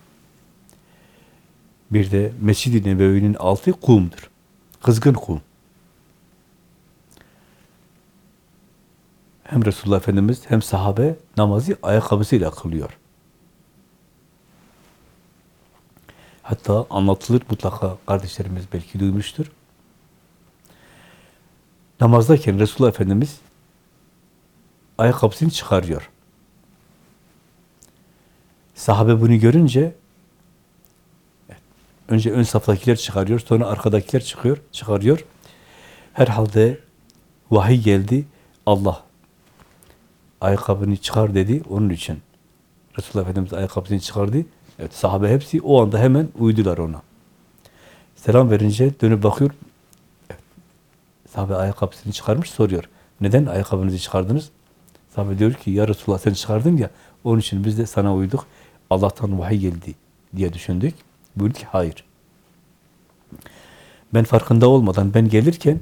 Bir de Mescid-i Nebevi'nin altı kumdur. Kızgın kum. Hem Resulullah Efendimiz hem sahabe namazı ayakkabısıyla kılıyor. Hatta anlatılır mutlaka kardeşlerimiz belki duymuştur. Namazdayken Resulullah Efendimiz ayakkabısını çıkarıyor. Sahabe bunu görünce önce ön saftakiler çıkarıyor, sonra arkadakiler çıkıyor, çıkarıyor. Herhalde vahiy geldi. Allah ayakkabını çıkar dedi. Onun için Resulullah Efendimiz ayakkabısını çıkardı. Evet, sahabe hepsi o anda hemen uydular ona. Selam verince dönüp bakıyor. Evet, sahabe ayakkabısını çıkarmış soruyor. Neden ayakkabınızı çıkardınız? Sahabe diyor ki ya Resulullah sen çıkardın ya onun için biz de sana uyduk. Allah'tan vahiy geldi diye düşündük. Buyurdu ki hayır. Ben farkında olmadan ben gelirken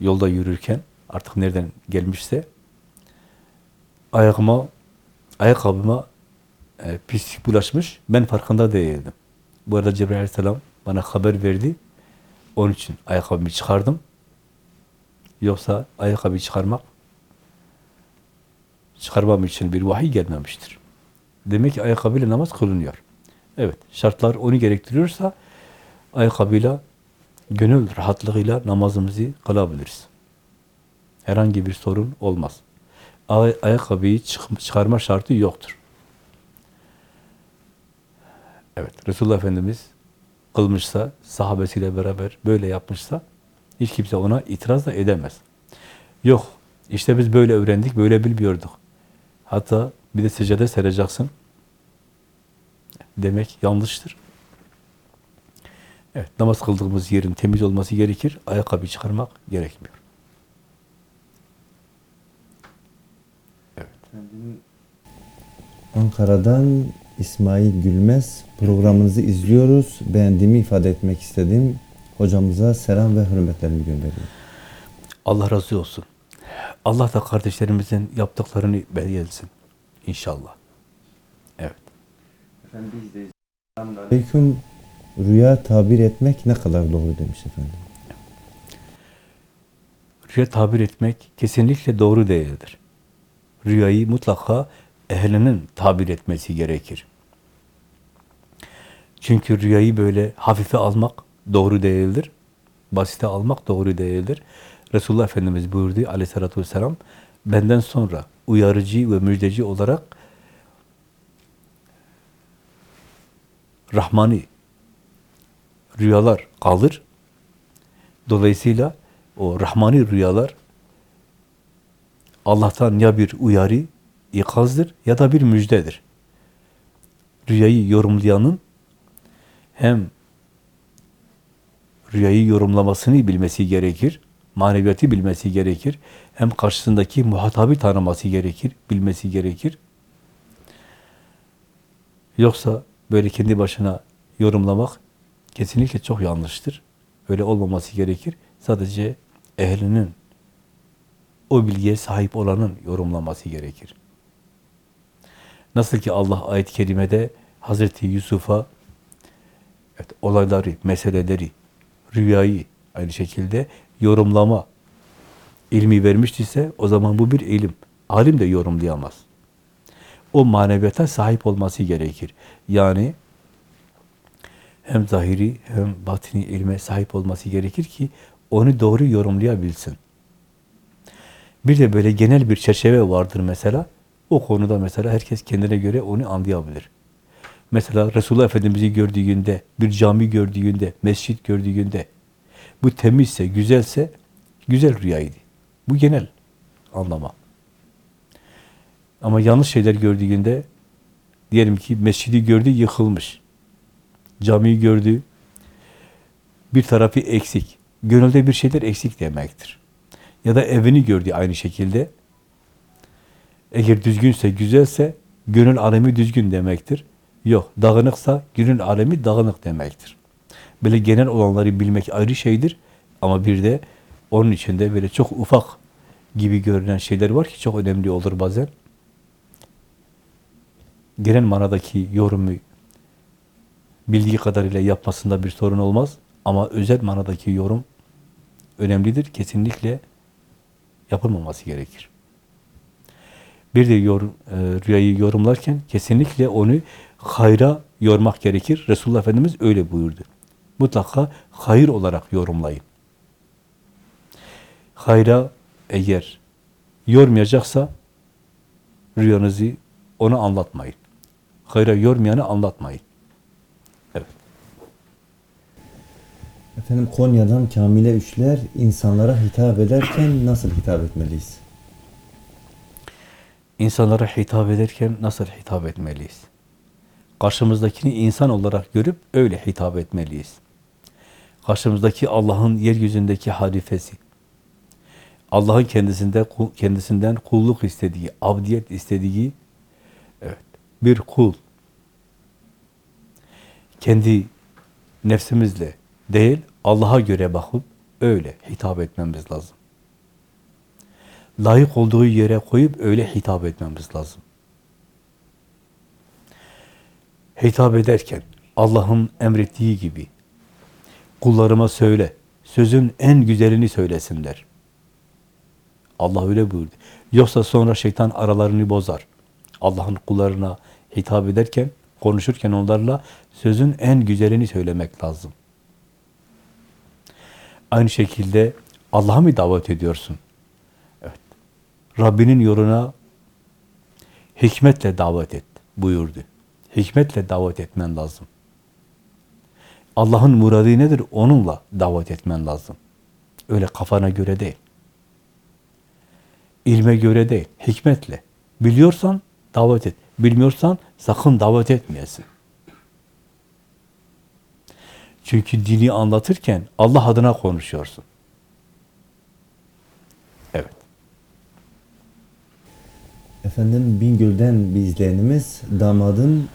yolda yürürken artık nereden gelmişse ayağıma ayakkabıma e, pislik bulaşmış. Ben farkında değildim. Bu arada Cebrail aleyhisselam bana haber verdi. Onun için ayakkabımı çıkardım. Yoksa ayakkabıyı çıkarmak çıkarmam için bir vahiy gelmemiştir. Demek ki ayakkabıyla namaz kılınıyor. Evet, şartlar onu gerektiriyorsa ayakkabıyla, gönül rahatlığıyla namazımızı kılabiliriz. Herhangi bir sorun olmaz. Ay ayakkabıyı çık çıkarma şartı yoktur. Evet, Resulullah Efendimiz kılmışsa, sahabesiyle beraber böyle yapmışsa, hiç kimse ona itiraz da edemez. Yok, işte biz böyle öğrendik, böyle bilmiyorduk. Hatta bir de secde sereceksin. Demek yanlıştır. Evet, namaz kıldığımız yerin temiz olması gerekir. Ayakkabı çıkarmak gerekmiyor. Ankara'dan İsmail Gülmez programınızı izliyoruz. Beğendiğimi ifade etmek istedim. Hocamıza selam ve hürmetlerimi gönderiyorum. Allah razı olsun. Allah da kardeşlerimizin yaptıklarını beğensin. İnşallah. Evet. Aleyküm rüya tabir etmek ne kadar doğru demiş efendim. Rüya tabir etmek kesinlikle doğru değildir. Rüyayı mutlaka ehlinin tabir etmesi gerekir. Çünkü rüyayı böyle hafife almak doğru değildir. Basite almak doğru değildir. Resulullah Efendimiz buyurdu aleyhissalatü vesselam, benden sonra uyarıcı ve müjdeci olarak Rahmani rüyalar kalır. Dolayısıyla o Rahmani rüyalar Allah'tan ya bir uyarı, ikazdır ya da bir müjdedir. Rüyayı yorumlayanın hem rüyayı yorumlamasını bilmesi gerekir, maneviyatı bilmesi gerekir, hem karşısındaki muhatabı tanıması gerekir, bilmesi gerekir. Yoksa böyle kendi başına yorumlamak kesinlikle çok yanlıştır. Öyle olmaması gerekir. Sadece ehlinin, o bilgiye sahip olanın yorumlaması gerekir. Nasıl ki Allah ayet-i kerimede Hazreti Yusuf'a evet, olayları, meseleleri, rüyayı aynı şekilde yorumlama ilmi vermiştiyse o zaman bu bir ilim. Alim de yorumlayamaz. O maneviyata sahip olması gerekir. Yani hem zahiri hem batini ilme sahip olması gerekir ki onu doğru yorumlayabilsin. Bir de böyle genel bir çerçeve vardır mesela. O konuda mesela herkes kendine göre onu anlayabilir. Mesela Resulullah Efendimiz'i gördüğünde, bir cami gördüğünde, mescit gördüğünde bu temizse, güzelse güzel rüyaydı. Bu genel anlama. Ama yanlış şeyler gördüğünde diyelim ki mescidi gördü yıkılmış. Camiyi gördü bir tarafı eksik. Gönülde bir şeyler eksik demektir. Ya da evini gördü aynı şekilde. Eğer düzgünse, güzelse gönül alemi düzgün demektir. Yok, dağınıksa gönül alemi dağınık demektir. Böyle genel olanları bilmek ayrı şeydir. Ama bir de onun içinde böyle çok ufak gibi görünen şeyler var ki çok önemli olur bazen. Genel manadaki yorumu bildiği kadarıyla yapmasında bir sorun olmaz. Ama özel manadaki yorum önemlidir. Kesinlikle yapılmaması gerekir. Bir de yor, e, rüyayı yorumlarken kesinlikle onu hayra yormak gerekir. Resulullah Efendimiz öyle buyurdu. Mutlaka hayır olarak yorumlayın. Hayra eğer yormayacaksa rüyanızı ona anlatmayın. Hayra yormayanı anlatmayın. Evet. Efendim Konya'dan Kamile Üçler insanlara hitap ederken nasıl hitap etmeliyiz? İnsanlara hitap ederken nasıl hitap etmeliyiz? Karşımızdakini insan olarak görüp öyle hitap etmeliyiz. Karşımızdaki Allah'ın yeryüzündeki halifesi. Allah'ın kendisinde kendisinden kulluk istediği, abdiyet istediği bir kul. Kendi nefsimizle değil, Allah'a göre bakıp öyle hitap etmemiz lazım. Layık olduğu yere koyup öyle hitap etmemiz lazım. Hitap ederken Allah'ın emrettiği gibi kullarıma söyle, sözün en güzelini söylesinler. Allah öyle buyurdu. Yoksa sonra şeytan aralarını bozar. Allah'ın kullarına hitap ederken, konuşurken onlarla sözün en güzelini söylemek lazım. Aynı şekilde Allah'a mı davet ediyorsun? Evet. Rabbinin yoluna hikmetle davet et buyurdu. Hikmetle davet etmen lazım. Allah'ın muradı nedir? Onunla davet etmen lazım. Öyle kafana göre değil. İlme göre değil, hikmetle. Biliyorsan davet et. Bilmiyorsan sakın davet etmeyesin. Çünkü dini anlatırken Allah adına konuşuyorsun. Evet. Efendim Bingöl'den bir izleyenimiz damadın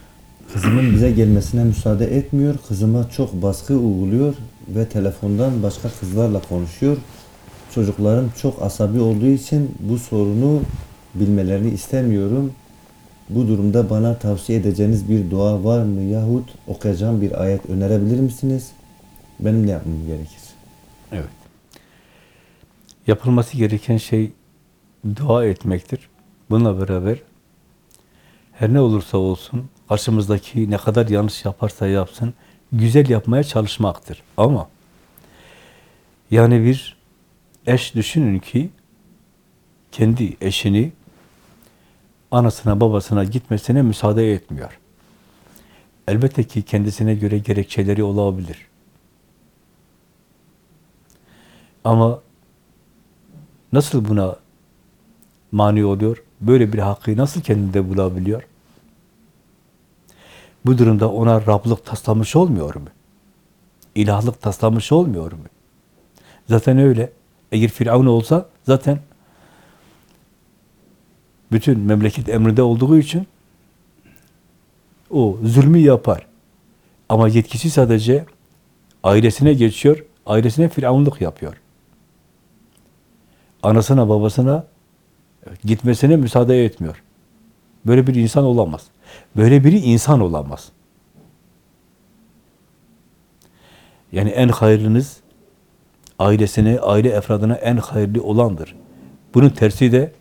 kızımın bize gelmesine müsaade etmiyor. Kızıma çok baskı uyguluyor ve telefondan başka kızlarla konuşuyor. Çocukların çok asabi olduğu için bu sorunu bilmelerini istemiyorum. Bu durumda bana tavsiye edeceğiniz bir dua var mı yahut okuyacağım bir ayet önerebilir misiniz? Benim ne yapmam gerekir? Evet. Yapılması gereken şey dua etmektir. Bununla beraber her ne olursa olsun karşımızdaki ne kadar yanlış yaparsa yapsın güzel yapmaya çalışmaktır. Ama yani bir eş düşünün ki kendi eşini anasına babasına gitmesine müsaade etmiyor. Elbette ki kendisine göre gerekçeleri olabilir. Ama nasıl buna mani oluyor? Böyle bir hakkı nasıl kendinde bulabiliyor? Bu durumda ona Rablık taslamış olmuyor mu? İlahlık taslamış olmuyor mu? Zaten öyle. Eğer Firavun olsa zaten bütün memleket emrinde olduğu için o zulmü yapar. Ama yetkisi sadece ailesine geçiyor, ailesine firavunluk yapıyor. Anasına, babasına gitmesine müsaade etmiyor. Böyle bir insan olamaz. Böyle biri insan olamaz. Yani en hayırlınız ailesine, aile efradına en hayırlı olandır. Bunun tersi de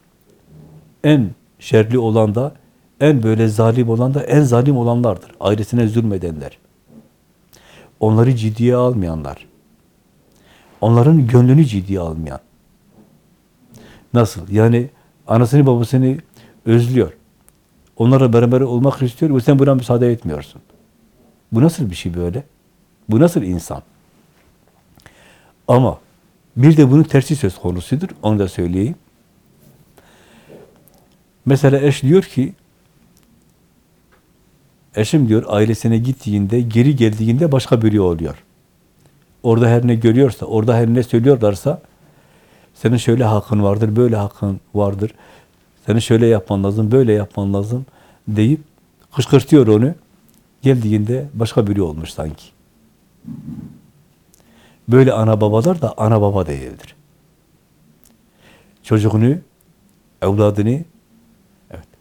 en şerli olan da, en böyle zalim olan da en zalim olanlardır. Ailesine zulmedenler. Onları ciddiye almayanlar. Onların gönlünü ciddiye almayan. Nasıl? Yani anasını babasını özlüyor. Onlarla beraber olmak istiyor ve sen buna müsaade etmiyorsun. Bu nasıl bir şey böyle? Bu nasıl insan? Ama bir de bunun tersi söz konusudur. Onu da söyleyeyim. Mesela eş diyor ki eşim diyor ailesine gittiğinde, geri geldiğinde başka biri oluyor. Orada her ne görüyorsa, orada her ne söylüyorlarsa senin şöyle hakkın vardır, böyle hakkın vardır. Senin şöyle yapman lazım, böyle yapman lazım deyip kışkırtıyor onu. Geldiğinde başka biri olmuş sanki. Böyle ana babalar da ana baba değildir. Çocuğunu, evladını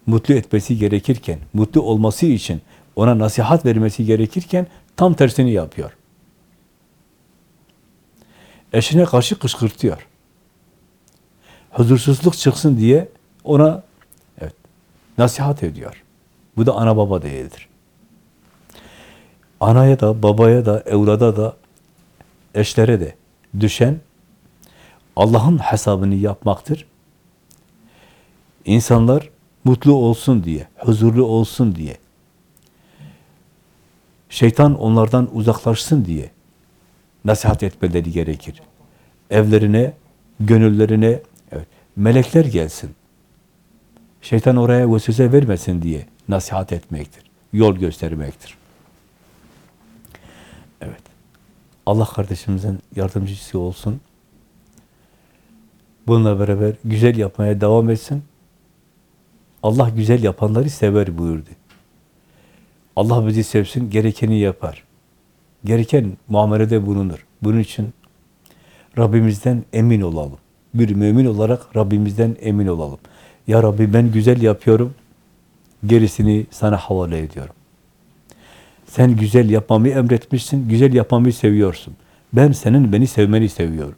mutlu etmesi gerekirken, mutlu olması için ona nasihat vermesi gerekirken tam tersini yapıyor. Eşine karşı kışkırtıyor. Huzursuzluk çıksın diye ona evet, nasihat ediyor. Bu da ana baba değildir. Anaya da, babaya da, evlada da, eşlere de düşen Allah'ın hesabını yapmaktır. İnsanlar mutlu olsun diye, huzurlu olsun diye, şeytan onlardan uzaklaşsın diye nasihat etmeleri gerekir. Evlerine, gönüllerine evet, melekler gelsin. Şeytan oraya vesvese vermesin diye nasihat etmektir. Yol göstermektir. Evet. Allah kardeşimizin yardımcısı olsun. Bununla beraber güzel yapmaya devam etsin. Allah güzel yapanları sever buyurdu. Allah bizi sevsin, gerekeni yapar. Gereken muamelede bulunur. Bunun için Rabbimizden emin olalım. Bir mümin olarak Rabbimizden emin olalım. Ya Rabbi ben güzel yapıyorum, gerisini sana havale ediyorum. Sen güzel yapmamı emretmişsin, güzel yapmamı seviyorsun. Ben senin beni sevmeni seviyorum.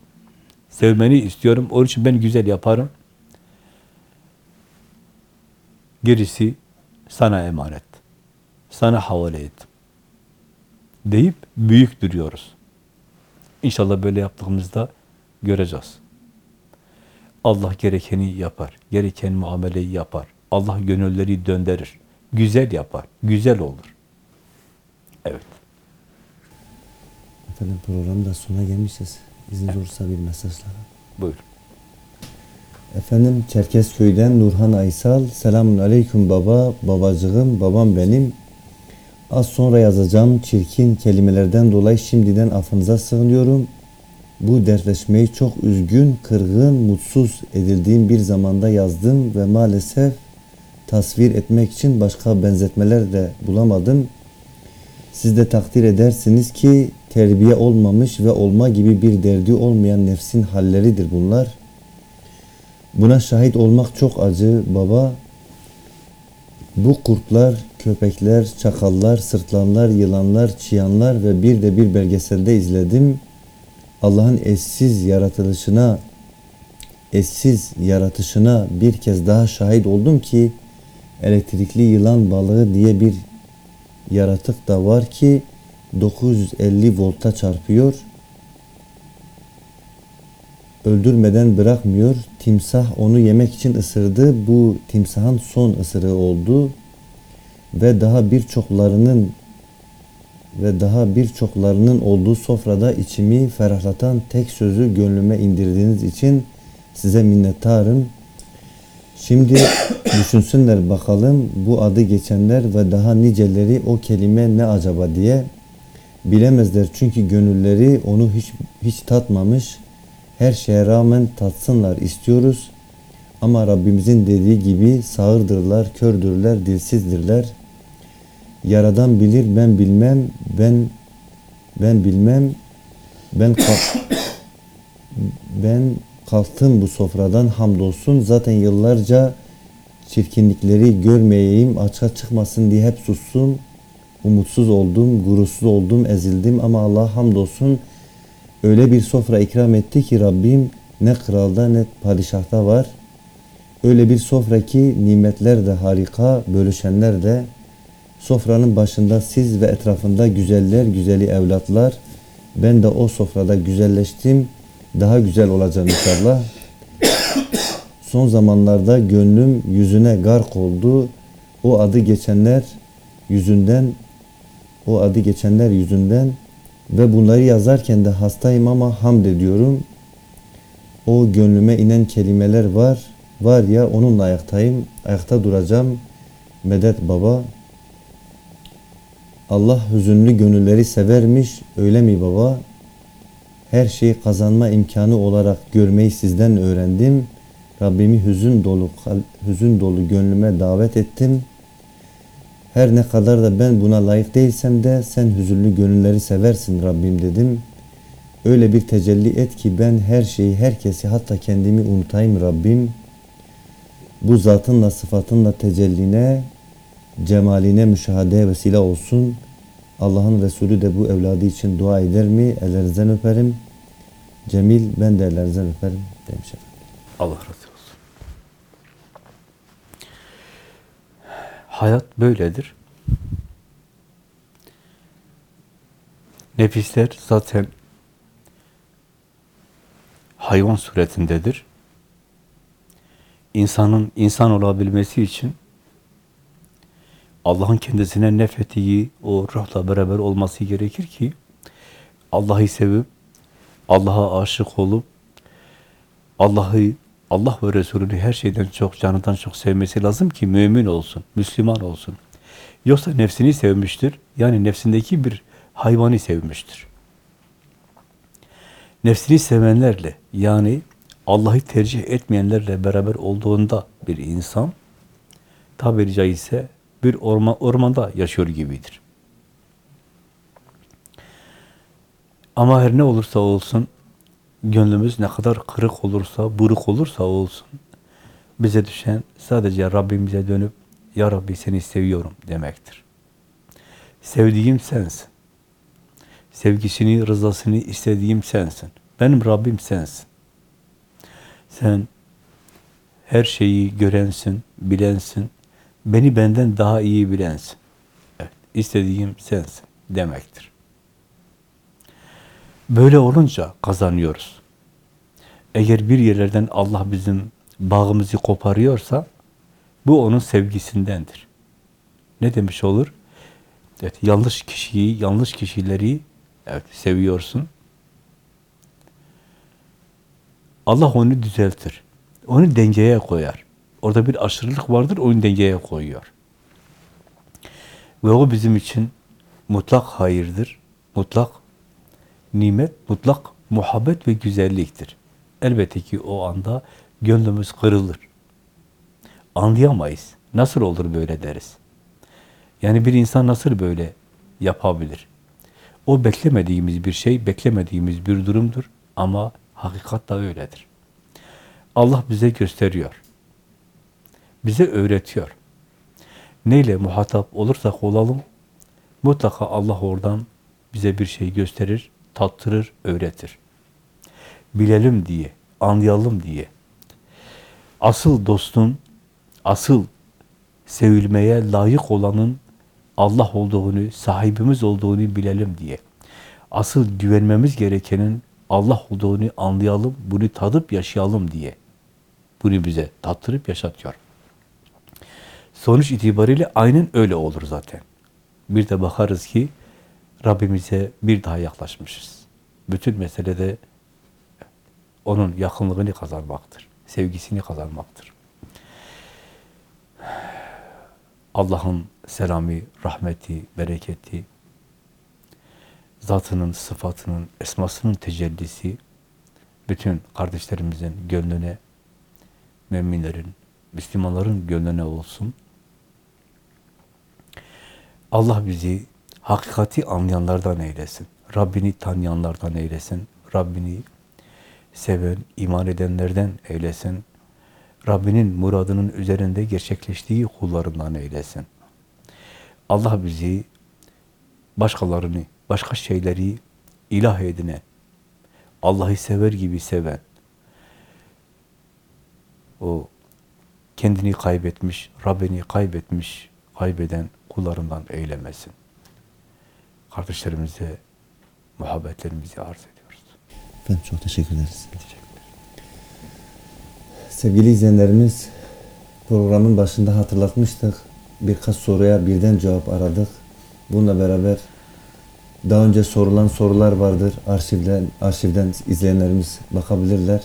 Sevmeni istiyorum, onun için ben güzel yaparım. Gerisi sana emanet. Sana havale ettim. Deyip büyük duruyoruz. İnşallah böyle yaptığımızda göreceğiz. Allah gerekeni yapar. Gereken muameleyi yapar. Allah gönülleri döndürür. Güzel yapar. Güzel olur. Evet. Efendim programın da sonuna gelmişiz. İzniniz olursa bir mesajla. Buyurun. Efendim Çerkezköy'den Nurhan Aysal. Selamun aleyküm baba, babacığım, babam benim. Az sonra yazacağım çirkin kelimelerden dolayı şimdiden affınıza sığınıyorum. Bu dertleşmeyi çok üzgün, kırgın, mutsuz edildiğim bir zamanda yazdım ve maalesef tasvir etmek için başka benzetmeler de bulamadım. Siz de takdir edersiniz ki terbiye olmamış ve olma gibi bir derdi olmayan nefsin halleridir bunlar. Buna şahit olmak çok acı baba. Bu kurtlar, köpekler, çakallar, sırtlanlar, yılanlar, çıyanlar ve bir de bir belgeselde izledim. Allah'ın eşsiz yaratılışına, eşsiz yaratışına bir kez daha şahit oldum ki elektrikli yılan balığı diye bir yaratık da var ki 950 volta çarpıyor. Öldürmeden bırakmıyor. Timsah onu yemek için ısırdı. Bu timsahın son ısırığı oldu. Ve daha birçoklarının ve daha birçoklarının olduğu sofrada içimi ferahlatan tek sözü gönlüme indirdiğiniz için size minnettarım. Şimdi düşünsünler bakalım bu adı geçenler ve daha niceleri o kelime ne acaba diye bilemezler çünkü gönülleri onu hiç hiç tatmamış. Her şeye rağmen tatsınlar istiyoruz. Ama Rabbimizin dediği gibi sağırdırlar, kördürler, dilsizdirler. Yaradan bilir ben bilmem, ben ben bilmem, ben ben kalktım bu sofradan hamdolsun. Zaten yıllarca çirkinlikleri görmeyeyim, açığa çıkmasın diye hep sustum. Umutsuz oldum, gurursuz oldum, ezildim ama Allah hamdolsun öyle bir sofra ikram etti ki Rabbim ne kralda ne padişahta var. Öyle bir sofra ki nimetler de harika, bölüşenler de sofranın başında siz ve etrafında güzeller, güzeli evlatlar. Ben de o sofrada güzelleştim. Daha güzel olacağım inşallah. Son zamanlarda gönlüm yüzüne gark oldu. O adı geçenler yüzünden o adı geçenler yüzünden ve bunları yazarken de hastayım ama hamd ediyorum. O gönlüme inen kelimeler var. Var ya onunla ayaktayım. Ayakta duracağım. Medet baba. Allah hüzünlü gönülleri severmiş. Öyle mi baba? Her şeyi kazanma imkanı olarak görmeyi sizden öğrendim. Rabbimi hüzün dolu hüzün dolu gönlüme davet ettim. Her ne kadar da ben buna layık değilsem de sen hüzünlü gönülleri seversin Rabbim dedim. Öyle bir tecelli et ki ben her şeyi, herkesi hatta kendimi unutayım Rabbim. Bu zatınla, sıfatınla tecelline, cemaline müşahadeye vesile olsun. Allah'ın Resulü de bu evladı için dua eder mi? Ellerinizden öperim. Cemil ben de ellerinizden öperim demiş efendim. Allah razı olsun. Hayat böyledir. Nefisler zaten hayvan suretindedir. İnsanın insan olabilmesi için Allah'ın kendisine nefettiği o ruhla beraber olması gerekir ki Allah'ı sevip Allah'a aşık olup Allah'ı Allah ve Resulünü her şeyden çok, canından çok sevmesi lazım ki mümin olsun, Müslüman olsun. Yoksa nefsini sevmiştir. Yani nefsindeki bir hayvanı sevmiştir. Nefsini sevenlerle yani Allah'ı tercih etmeyenlerle beraber olduğunda bir insan tabiri caizse bir orman, ormanda yaşıyor gibidir. Ama her ne olursa olsun gönlümüz ne kadar kırık olursa, buruk olursa olsun bize düşen sadece Rabbimize dönüp Ya Rabbi seni seviyorum demektir. Sevdiğim sensin. Sevgisini, rızasını istediğim sensin. Benim Rabbim sensin. Sen her şeyi görensin, bilensin. Beni benden daha iyi bilensin. Evet, istediğim sensin demektir. Böyle olunca kazanıyoruz. Eğer bir yerlerden Allah bizim bağımızı koparıyorsa bu onun sevgisindendir. Ne demiş olur? Evet, yanlış kişiyi, yanlış kişileri evet, seviyorsun. Allah onu düzeltir. Onu dengeye koyar. Orada bir aşırılık vardır, onu dengeye koyuyor. Ve o bizim için mutlak hayırdır, mutlak nimet, mutlak muhabbet ve güzelliktir. Elbette ki o anda gönlümüz kırılır. Anlayamayız. Nasıl olur böyle deriz. Yani bir insan nasıl böyle yapabilir? O beklemediğimiz bir şey, beklemediğimiz bir durumdur ama hakikat da öyledir. Allah bize gösteriyor. Bize öğretiyor. Neyle muhatap olursak olalım, mutlaka Allah oradan bize bir şey gösterir, tattırır, öğretir. Bilelim diye, anlayalım diye. Asıl dostun, asıl sevilmeye layık olanın Allah olduğunu, sahibimiz olduğunu bilelim diye. Asıl güvenmemiz gerekenin Allah olduğunu anlayalım, bunu tadıp yaşayalım diye. Bunu bize tattırıp yaşatıyor. Sonuç itibariyle aynen öyle olur zaten. Bir de bakarız ki Rabbimize bir daha yaklaşmışız. Bütün meselede onun yakınlığını kazanmaktır. Sevgisini kazanmaktır. Allah'ın selamı, rahmeti, bereketi, zatının, sıfatının, esmasının tecellisi bütün kardeşlerimizin gönlüne, müminlerin, Müslümanların gönlüne olsun. Allah bizi hakikati anlayanlardan eylesin. Rabbini tanıyanlardan eylesin. Rabbini seven, iman edenlerden eylesin. Rabbinin muradının üzerinde gerçekleştiği kullarından eylesin. Allah bizi başkalarını, başka şeyleri ilah edinen, Allah'ı sever gibi seven, o kendini kaybetmiş, Rabbini kaybetmiş, kaybeden kullarından eylemesin. Kardeşlerimize muhabbetlerimizi arz ediyoruz. Efendim çok teşekkür ederiz. Sevgili izleyenlerimiz programın başında hatırlatmıştık. Birkaç soruya birden cevap aradık. Bununla beraber daha önce sorulan sorular vardır. Arşivden arşivden izleyenlerimiz bakabilirler.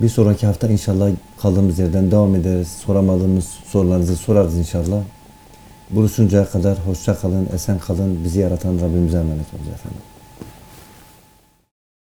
Bir sonraki hafta inşallah kaldığımız yerden devam ederiz. Soramadığımız sorularınızı sorarız inşallah. Buluşuncaya kadar hoşça kalın, esen kalın. Bizi yaratan Rabbimize emanet olun efendim.